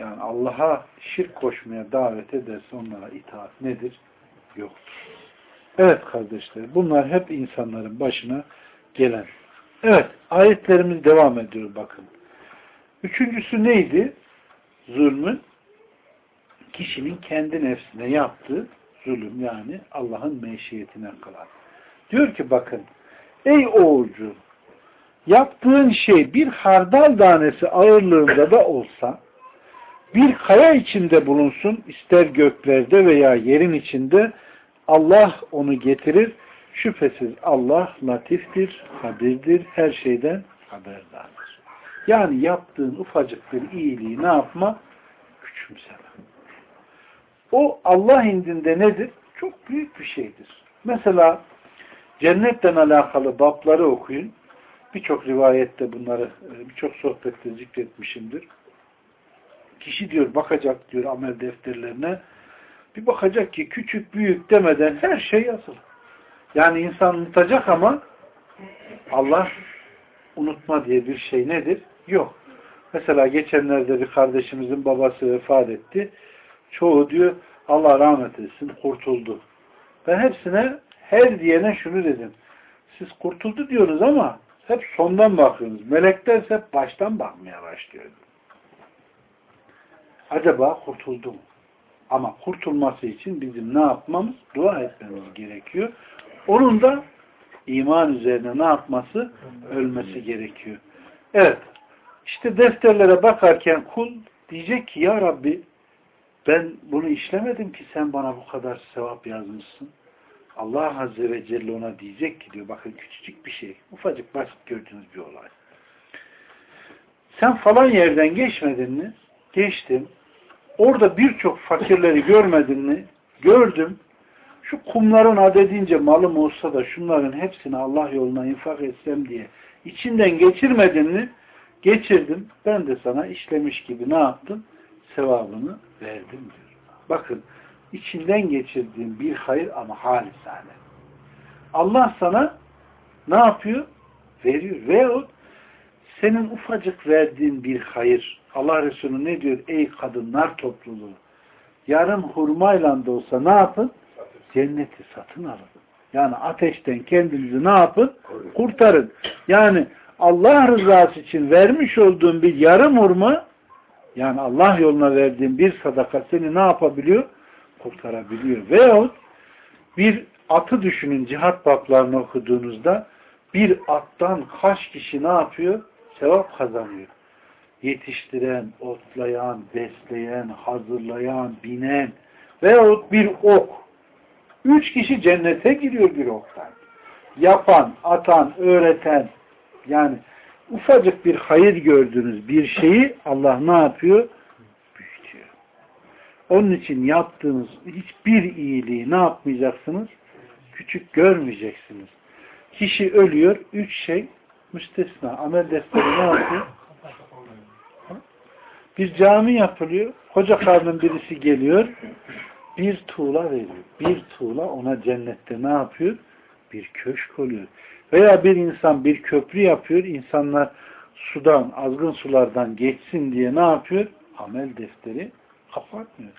yani Allah'a şirk koşmaya davet ederse onlara itaat nedir? Yoktur. Evet kardeşler bunlar hep insanların başına gelen. Evet ayetlerimiz devam ediyor bakın. Üçüncüsü neydi? Zulmün kişinin kendi nefsine yaptığı zulüm yani Allah'ın meşiyetine kılan. Diyor ki bakın ey oğulcu yaptığın şey bir hardal tanesi ağırlığında da olsa bir kaya içinde bulunsun ister göklerde veya yerin içinde Allah onu getirir. Şüphesiz Allah latiftir, habirdir, her şeyden haberdardır. Yani yaptığın ufacık bir iyiliği ne yapma? Küçümseme. O Allah indinde nedir? Çok büyük bir şeydir. Mesela cennetten alakalı babları okuyun. Birçok rivayette bunları, birçok sohbette zikretmişimdir. Kişi diyor bakacak diyor amel defterlerine. Bir bakacak ki küçük büyük demeden her şey yazılı. Yani insan unutacak ama Allah unutma diye bir şey nedir? Yok. Mesela geçenlerde bir kardeşimizin babası vefat etti. Çoğu diyor Allah rahmet etsin kurtuldu. Ben hepsine her diyene şunu dedim. Siz kurtuldu diyorsunuz ama hep sondan bakıyorsunuz. Melekler hep baştan bakmaya başlıyor. Acaba kurtuldu mu? Ama kurtulması için bizim ne yapmamız? Dua etmemiz gerekiyor. Onun da iman üzerine ne yapması? Ölmesi gerekiyor. Evet. İşte defterlere bakarken kul diyecek ki ya Rabbi ben bunu işlemedim ki sen bana bu kadar sevap yazmışsın. Allah Azze ve Celle ona diyecek ki diyor bakın küçücük bir şey. Ufacık basit gördüğünüz bir olay. Sen falan yerden geçmedin mi? Geçtim. Orada birçok fakirleri görmedin mi? Gördüm. Şu kumların adedince malım olsa da şunların hepsini Allah yoluna infak etsem diye içinden geçirmedin mi? Geçirdim. Ben de sana işlemiş gibi ne yaptım? Sevabını verdim diyor. Bakın içinden geçirdiğin bir hayır ama halisane. Allah sana ne yapıyor? veriyor. Veyahut senin ufacık verdiğin bir hayır. Allah Resulü ne diyor? Ey kadınlar topluluğu. Yarım hurmayla da olsa ne yapın? Cenneti satın alın. Yani ateşten kendinizi ne yapın? Kurtarın. Yani Allah rızası için vermiş olduğun bir yarım hurma yani Allah yoluna verdiğin bir sadaka seni ne yapabiliyor? Kurtarabiliyor. Veyahut bir atı düşünün cihat bablarını okuduğunuzda bir attan kaç kişi ne yapıyor? Sevap kazanıyor. Yetiştiren, otlayan, besleyen, hazırlayan, binen veyahut bir ok. Üç kişi cennete giriyor bir oktan. Yapan, atan, öğreten yani ufacık bir hayır gördüğünüz bir şeyi Allah ne yapıyor? Büyütüyor. Onun için yaptığınız hiçbir iyiliği ne yapmayacaksınız? Küçük görmeyeceksiniz. Kişi ölüyor, üç şey müstesna. Amel defteri ne yapıyor? Bir cami yapılıyor. Koca karnın birisi geliyor. Bir tuğla veriyor. Bir tuğla ona cennette ne yapıyor? Bir köşk oluyor. Veya bir insan bir köprü yapıyor. İnsanlar sudan, azgın sulardan geçsin diye ne yapıyor? Amel defteri kapatmıyor.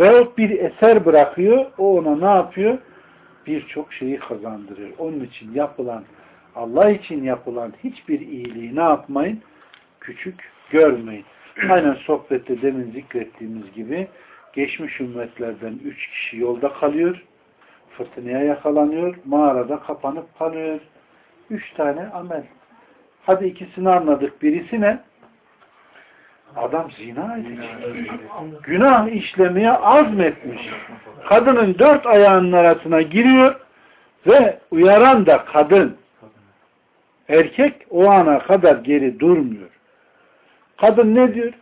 Veyahut bir eser bırakıyor. O ona ne yapıyor? Birçok şeyi kazandırıyor. Onun için yapılan, Allah için yapılan hiçbir iyiliği ne yapmayın? Küçük görmeyin. Aynen sohbette demin zikrettiğimiz gibi geçmiş ümmetlerden üç kişi yolda kalıyor. Fırtınaya yakalanıyor. Mağarada kapanıp kalıyor. Üç tane amel. Hadi ikisini anladık. Birisi ne? Adam zina edecek. Günah işlemeye azmetmiş. Kadının dört ayağının arasına giriyor ve uyaran da kadın. Erkek o ana kadar geri durmuyor. Kadın ne diyor?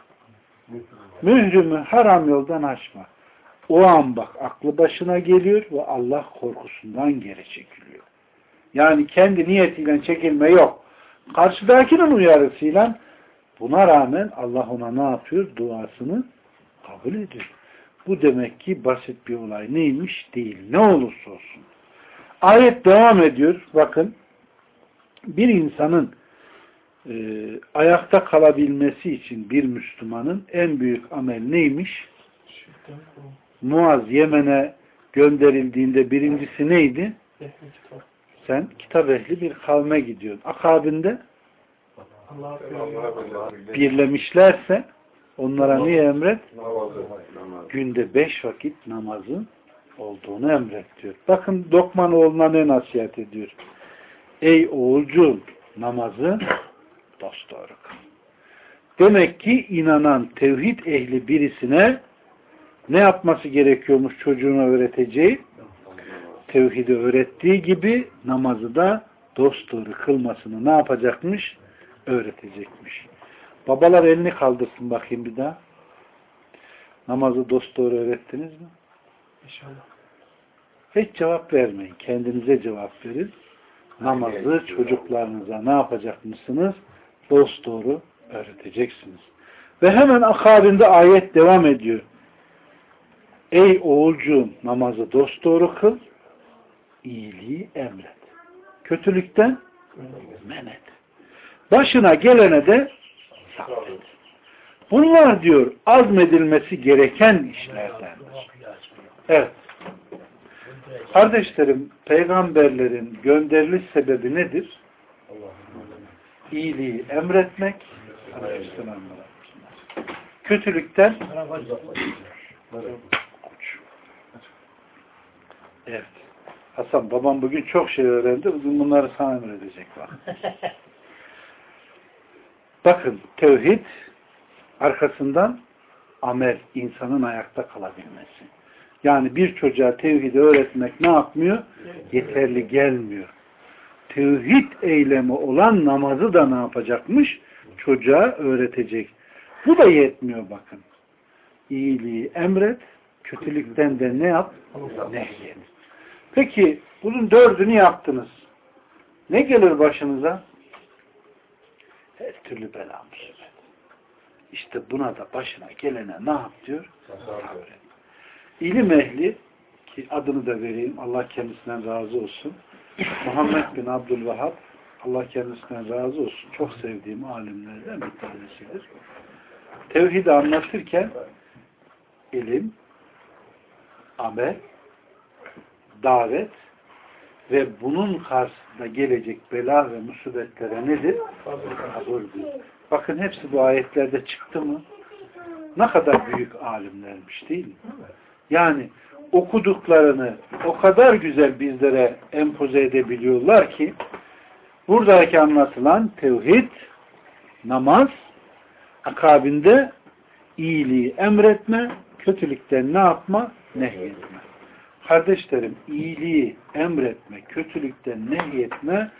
Mührümü haram yoldan açma. O an bak aklı başına geliyor ve Allah korkusundan geri çekiliyor. Yani kendi niyetiyle çekilme yok. Karşıdakinin uyarısıyla buna rağmen Allah ona ne yapıyor? Duasını kabul ediyor. Bu demek ki basit bir olay neymiş? Değil. Ne olursa olsun. Ayet devam ediyor. Bakın bir insanın e, ayakta kalabilmesi için bir Müslümanın en büyük amel neymiş? Muaz Yemen'e gönderildiğinde birincisi neydi? Sen kitap ehli bir kavme gidiyorsun. Akabinde birlemişlerse onlara niye emret? Günde beş vakit namazın olduğunu emret diyor. Bakın Dokman oğluna ne nasihat ediyor? Ey oğulcuğum namazı dosdoğru kıl. Demek ki inanan tevhid ehli birisine ne yapması gerekiyormuş çocuğuna öğreteceği? Tevhidi öğrettiği gibi namazı da dosdoğru kılmasını ne yapacakmış? Öğretecekmiş. Babalar elini kaldırsın bakayım bir daha. Namazı dosdoğru öğrettiniz mi? İnşallah. Hiç cevap vermeyin. Kendinize cevap verin. Namazı çocuklarınıza ne yapacak mısınız? Dost doğru öğreteceksiniz. Ve hemen akabinde ayet devam ediyor. Ey oğulcuğum namazı dost doğru kıl, iyiliği emret. Kötülükten men et. Başına gelene de sabret. Bunlar diyor azmedilmesi gereken işlerdendir. Evet. Kardeşlerim, peygamberlerin gönderiliş sebebi nedir? İyiliği emretmek, kötülükten Evet. Hasan, babam bugün çok şey öğrendi. Bugün bunları sana emredecek bak. Bakın, tevhid arkasından amel, insanın ayakta kalabilmesi. Yani bir çocuğa tevhidi öğretmek ne yapmıyor? Yeterli gelmiyor. Tevhid eylemi olan namazı da ne yapacakmış? Çocuğa öğretecek. Bu da yetmiyor bakın. İyiliği emret, kötülükten de ne yap? Nehyet. Peki bunun dördünü yaptınız. Ne gelir başınıza? Her türlü bela musibet. İşte buna da başına gelene ne yap diyor? Sabret. İlim ehli ki adını da vereyim Allah kendisinden razı olsun. Muhammed bin Abdülvahhab Allah kendisinden razı olsun. Çok sevdiğim alimlerden bir tanesidir. Tevhidi anlatırken ilim, amel, davet ve bunun karşısında gelecek bela ve musibetlere nedir? Sabırdır. Bakın hepsi bu ayetlerde çıktı mı? Ne kadar büyük alimlermiş değil mi? Yani okuduklarını o kadar güzel bizlere empoze edebiliyorlar ki buradaki anlatılan tevhid, namaz, akabinde iyiliği emretme, kötülükten ne yapma? Nehyetme. Kardeşlerim, iyiliği emretme, kötülükten nehyetme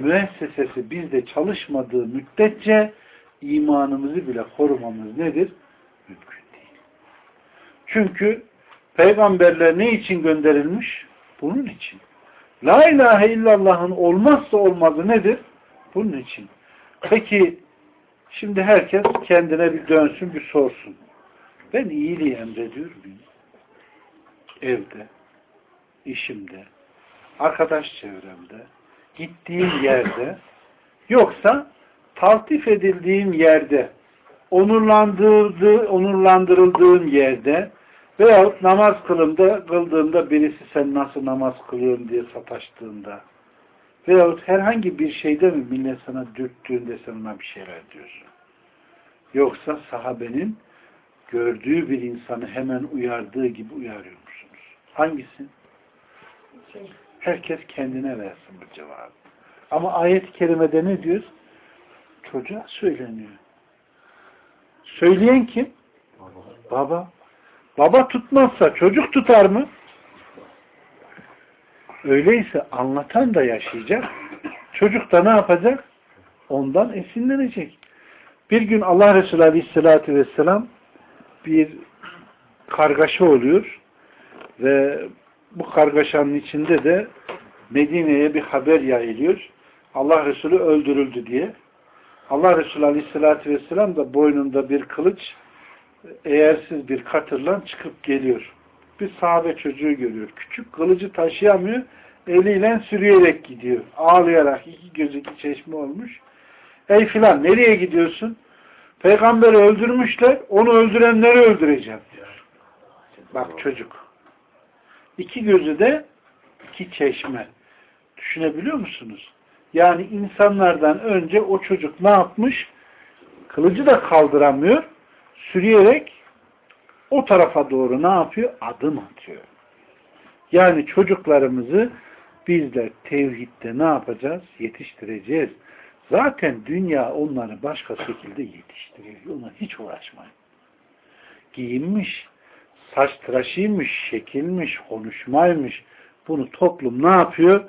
müessesesi bizde çalışmadığı müddetçe imanımızı bile korumamız nedir? Mümkün değil. Çünkü peygamberler ne için gönderilmiş? Bunun için. La ilahe illallah'ın olmazsa olmazı nedir? Bunun için. Peki şimdi herkes kendine bir dönsün, bir sorsun. Ben iyiliği emrediyor muyum? Evde, işimde, arkadaş çevremde, gittiğim yerde, yoksa taltif edildiğim yerde, onurlandırdığı, onurlandırıldığım yerde veyahut namaz kılımda, kıldığımda birisi sen nasıl namaz kılıyorsun diye sataştığında veyahut herhangi bir şeyde mi millet sana dürttüğünde sen ona bir şeyler diyorsun. Yoksa sahabenin gördüğü bir insanı hemen uyardığı gibi uyarıyor musunuz? Hangisi? Herkes kendine versin bu cevabı. Ama ayet-i kerimede ne diyor? Çocuğa söyleniyor. Söyleyen kim? Baba. Baba tutmazsa çocuk tutar mı? Öyleyse anlatan da yaşayacak. Çocuk da ne yapacak? Ondan esinlenecek. Bir gün Allah Resulü Aleyhisselatü Vesselam bir kargaşa oluyor ve bu kargaşanın içinde de Medine'ye bir haber yayılıyor. Allah Resulü öldürüldü diye. Allah Resulü Aleyhisselatü Vesselam da boynunda bir kılıç eğersiz bir katırla çıkıp geliyor. Bir sahabe çocuğu görüyor. Küçük kılıcı taşıyamıyor. Eliyle sürüyerek gidiyor. Ağlayarak iki gözü iki çeşme olmuş. Ey filan nereye gidiyorsun? Peygamberi öldürmüşler. Onu öldürenleri öldüreceğim diyor. Bak çocuk. İki gözü de iki çeşme. Düşünebiliyor musunuz? Yani insanlardan önce o çocuk ne yapmış? Kılıcı da kaldıramıyor. Sürüyerek o tarafa doğru ne yapıyor? Adım atıyor. Yani çocuklarımızı bizler tevhidde ne yapacağız? Yetiştireceğiz. Zaten dünya onları başka şekilde yetiştiriyor. Ona hiç uğraşmayın. Giyinmiş, saç tıraşıymış, şekilmiş, konuşmaymış. Bunu toplum ne yapıyor?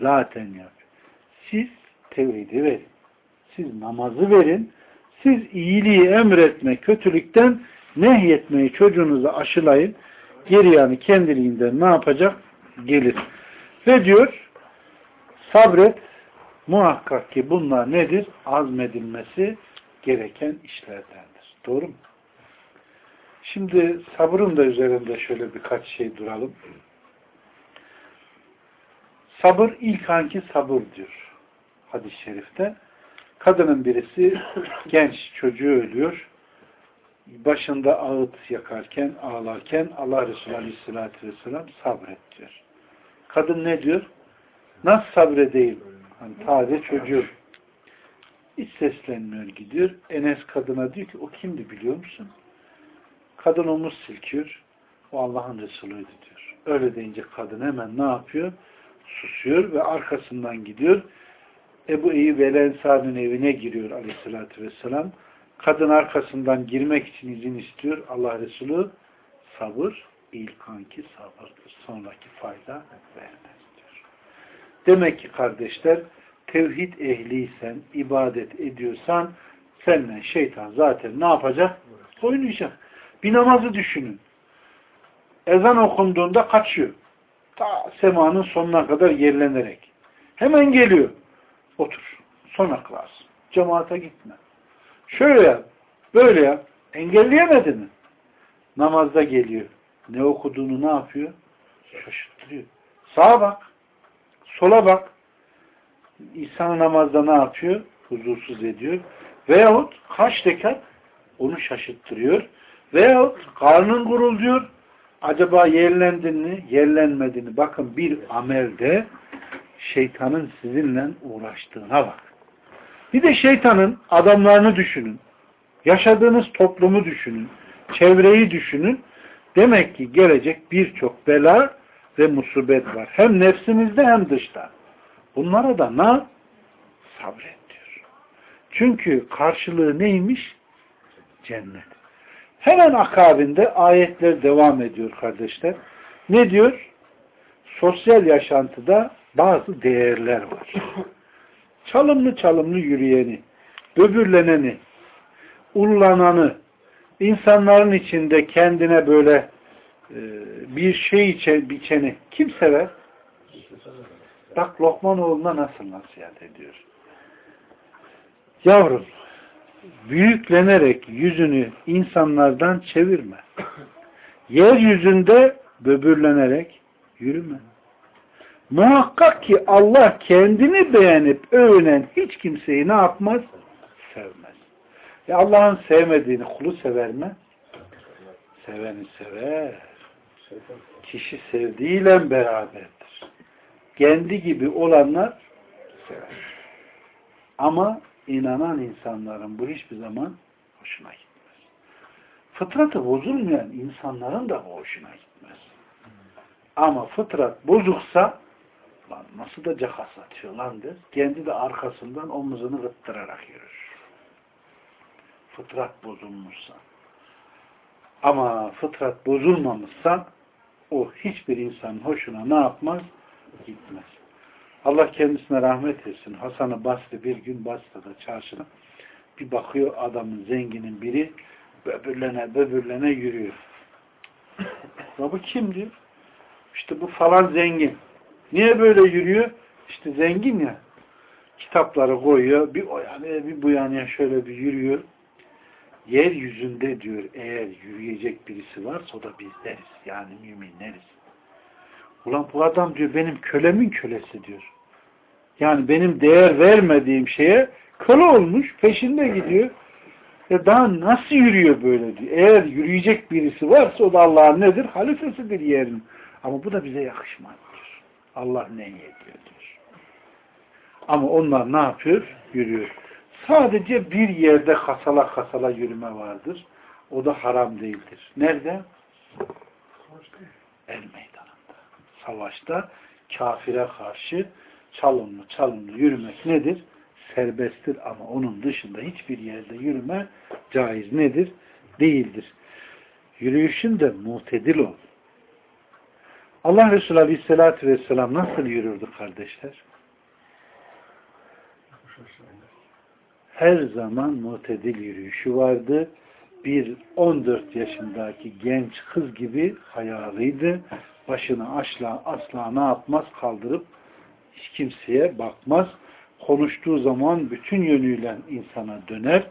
Zaten yapıyor. Siz tevhidi verin. Siz namazı verin. Siz iyiliği emretme, kötülükten nehyetmeyi çocuğunuza aşılayın. Geri yani kendiliğinden ne yapacak? Gelir. Ve diyor sabret muhakkak ki bunlar nedir? Azmedilmesi gereken işlerdendir. Doğru mu? Şimdi sabırın da üzerinde şöyle birkaç şey duralım. Sabır ilk anki sabır diyor hadis-i şerifte. Kadının birisi genç çocuğu ölüyor. Başında ağıt yakarken, ağlarken Allah Resulü Aleyhisselatü Vesselam sabret diyor. Kadın ne diyor? Nasıl sabredeyim? Hani taze çocuğu. Hiç seslenmiyor gidiyor. Enes kadına diyor ki o kimdi biliyor musun? Kadın omuz silkiyor. O Allah'ın Resulü'ydü diyor. Öyle deyince kadın hemen ne yapıyor? Susuyor ve arkasından gidiyor. Ebu Eyyub el Ensar'ın evine giriyor aleyhissalatü vesselam. Kadın arkasından girmek için izin istiyor. Allah Resulü sabır ilk anki sabırdır. Sonraki fayda vermez diyor. Demek ki kardeşler tevhid ehliysen, ibadet ediyorsan seninle şeytan zaten ne yapacak? Oynayacak. Bir namazı düşünün. Ezan okunduğunda kaçıyor. Ta semanın sonuna kadar yerlenerek. Hemen geliyor. Otur. Sona kılarsın. Cemaate gitme. Şöyle yap. Böyle yap. Engelleyemedi mi? Namazda geliyor. Ne okuduğunu ne yapıyor? Şaşırtıyor. Sağa bak. Sola bak. İnsanı namazda ne yapıyor? Huzursuz ediyor. Veyahut kaç rekat onu şaşırttırıyor. Veyahut karnın gurulduyor. Acaba yerlendin mi? Yerlenmedin mi? Bakın bir amelde şeytanın sizinle uğraştığına bak. Bir de şeytanın adamlarını düşünün. Yaşadığınız toplumu düşünün. Çevreyi düşünün. Demek ki gelecek birçok bela ve musibet var. Hem nefsinizde hem dışta. Bunlara da ne? Sabret diyor. Çünkü karşılığı neymiş? Cennet. Hemen akabinde ayetler devam ediyor kardeşler. Ne diyor? Sosyal yaşantıda bazı değerler var. [coughs] Çalımlı çalımlı yürüyeni, böbürleneni, ullananı, insanların içinde kendine böyle e, bir şey içe, biçeni kim sever? Bak Lokmanoğlu'na nasıl nasihat ediyor. Yavrum, büyüklenerek yüzünü insanlardan çevirme. [coughs] Yeryüzünde böbürlenerek yürüme. Muhakkak ki Allah kendini beğenip övünen hiç kimseyi ne yapmaz? Sevmez. E Allah'ın sevmediğini kulu sever mi? Seveni sever. Kişi sevdiğiyle beraberdir. Kendi gibi olanlar sever. Ama inanan insanların bu hiçbir zaman hoşuna gitmez. Fıtratı bozulmayan insanların da hoşuna gitmez. Ama fıtrat bozuksa lan nasıl da cakas atıyor lan der. Kendi de arkasından omuzunu gıttırarak yürür. Fıtrat bozulmuşsa. Ama fıtrat bozulmamışsa o hiçbir insanın hoşuna ne yapmaz? Gitmez. Allah kendisine rahmet etsin. Hasan-ı Basri bir gün Basra'da çarşıda bir bakıyor adamın zenginin biri böbürlene böbürlene yürüyor. Ya bu kim diyor? İşte bu falan zengin. Niye böyle yürüyor? İşte zengin ya. Kitapları koyuyor. Bir o yana bir bu yana şöyle bir yürüyor. Yeryüzünde diyor eğer yürüyecek birisi varsa o da bizleriz. Yani müminleriz. Ulan bu adam diyor benim kölemin kölesi diyor. Yani benim değer vermediğim şeye köle olmuş peşinde gidiyor. E daha nasıl yürüyor böyle diyor. Eğer yürüyecek birisi varsa o da Allah'ın nedir? Halifesidir yerin. Ama bu da bize yakışmaz. Allah ne ediyor diyor. Ama onlar ne yapıyor? Yürüyor. Sadece bir yerde kasala kasala yürüme vardır. O da haram değildir. Nerede? El meydanında. Savaşta kafire karşı çalımlı çalımlı yürümek nedir? Serbesttir ama onun dışında hiçbir yerde yürüme caiz nedir? Değildir. Yürüyüşün de mutedil ol. Allah Resulü Aleyhisselatü Vesselam nasıl yürürdü kardeşler? Her zaman mutedil yürüyüşü vardı. Bir 14 yaşındaki genç kız gibi hayalıydı. Başını asla, asla ne yapmaz? Kaldırıp hiç kimseye bakmaz. Konuştuğu zaman bütün yönüyle insana döner.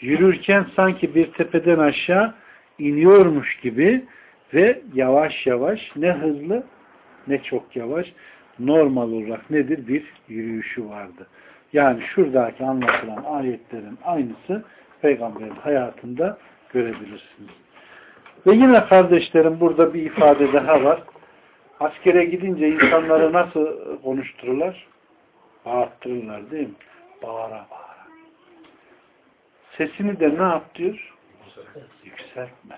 Yürürken sanki bir tepeden aşağı iniyormuş gibi ve yavaş yavaş ne hızlı ne çok yavaş normal olarak nedir? Bir yürüyüşü vardı. Yani şuradaki anlatılan ayetlerin aynısı peygamberin hayatında görebilirsiniz. Ve yine kardeşlerim burada bir ifade daha var. Askere gidince insanları nasıl konuştururlar? Bağırttırırlar değil mi? Bağıra bağıra. Sesini de ne yap diyor? Yükseltme.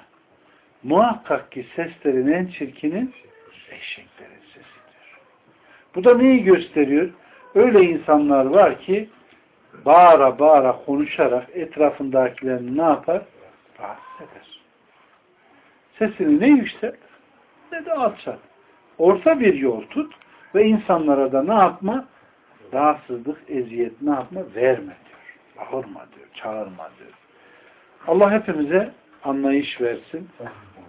Muhakkak ki seslerin en çirkini eşeklerin sesidir. Bu da neyi gösteriyor? Öyle insanlar var ki bağıra bağıra konuşarak etrafındakilerini ne yapar? Rahatsız eder. Sesini ne yükselt ne de alçalt. Orta bir yol tut ve insanlara da ne yapma? Rahatsızlık, eziyet ne yapma? Verme diyor. Bağırma diyor, çağırma diyor. Allah hepimize anlayış versin.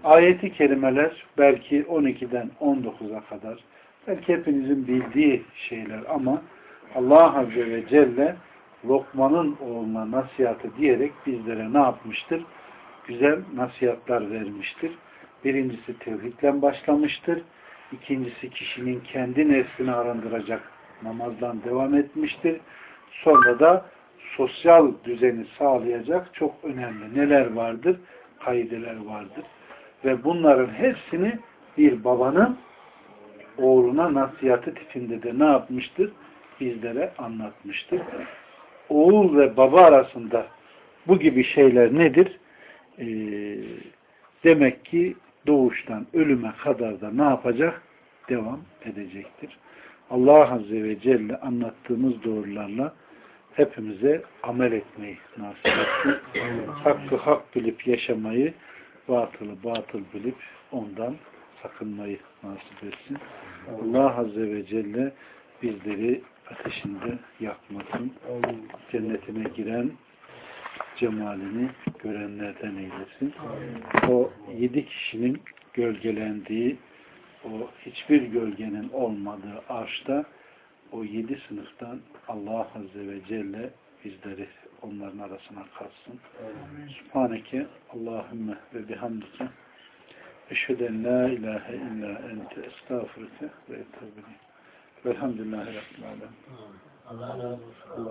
Ayeti kelimeler belki 12'den 19'a kadar belki hepinizin bildiği şeyler ama Allah Azze ve Celle Lokman'ın oğluna nasihatı diyerek bizlere ne yapmıştır? Güzel nasihatlar vermiştir. Birincisi tevhidle başlamıştır. İkincisi kişinin kendi nefsini arındıracak namazdan devam etmiştir. Sonra da sosyal düzeni sağlayacak çok önemli neler vardır? Kaideler vardır. Ve bunların hepsini bir babanın oğluna nasihatı tipinde de ne yapmıştır? Bizlere anlatmıştır. Oğul ve baba arasında bu gibi şeyler nedir? Ee, demek ki doğuştan ölüme kadar da ne yapacak? Devam edecektir. Allah Azze ve Celle anlattığımız doğrularla hepimize amel etmeyi nasip etsin. Hakkı hak bilip yaşamayı, batılı batıl bilip ondan sakınmayı nasip etsin. Allah Azze ve Celle bizleri ateşinde yakmasın. Cennetine giren cemalini görenlerden eylesin. O yedi kişinin gölgelendiği, o hiçbir gölgenin olmadığı arşta o yedi sınıftan Allah Azze ve Celle bizleri onların arasına katsın. Subhaneke Allahümme ve bihamdike eşheden la ilahe illa ente estağfurike ve etubile. Velhamdülillahi Rabbil Alemin. Allah razı olsun.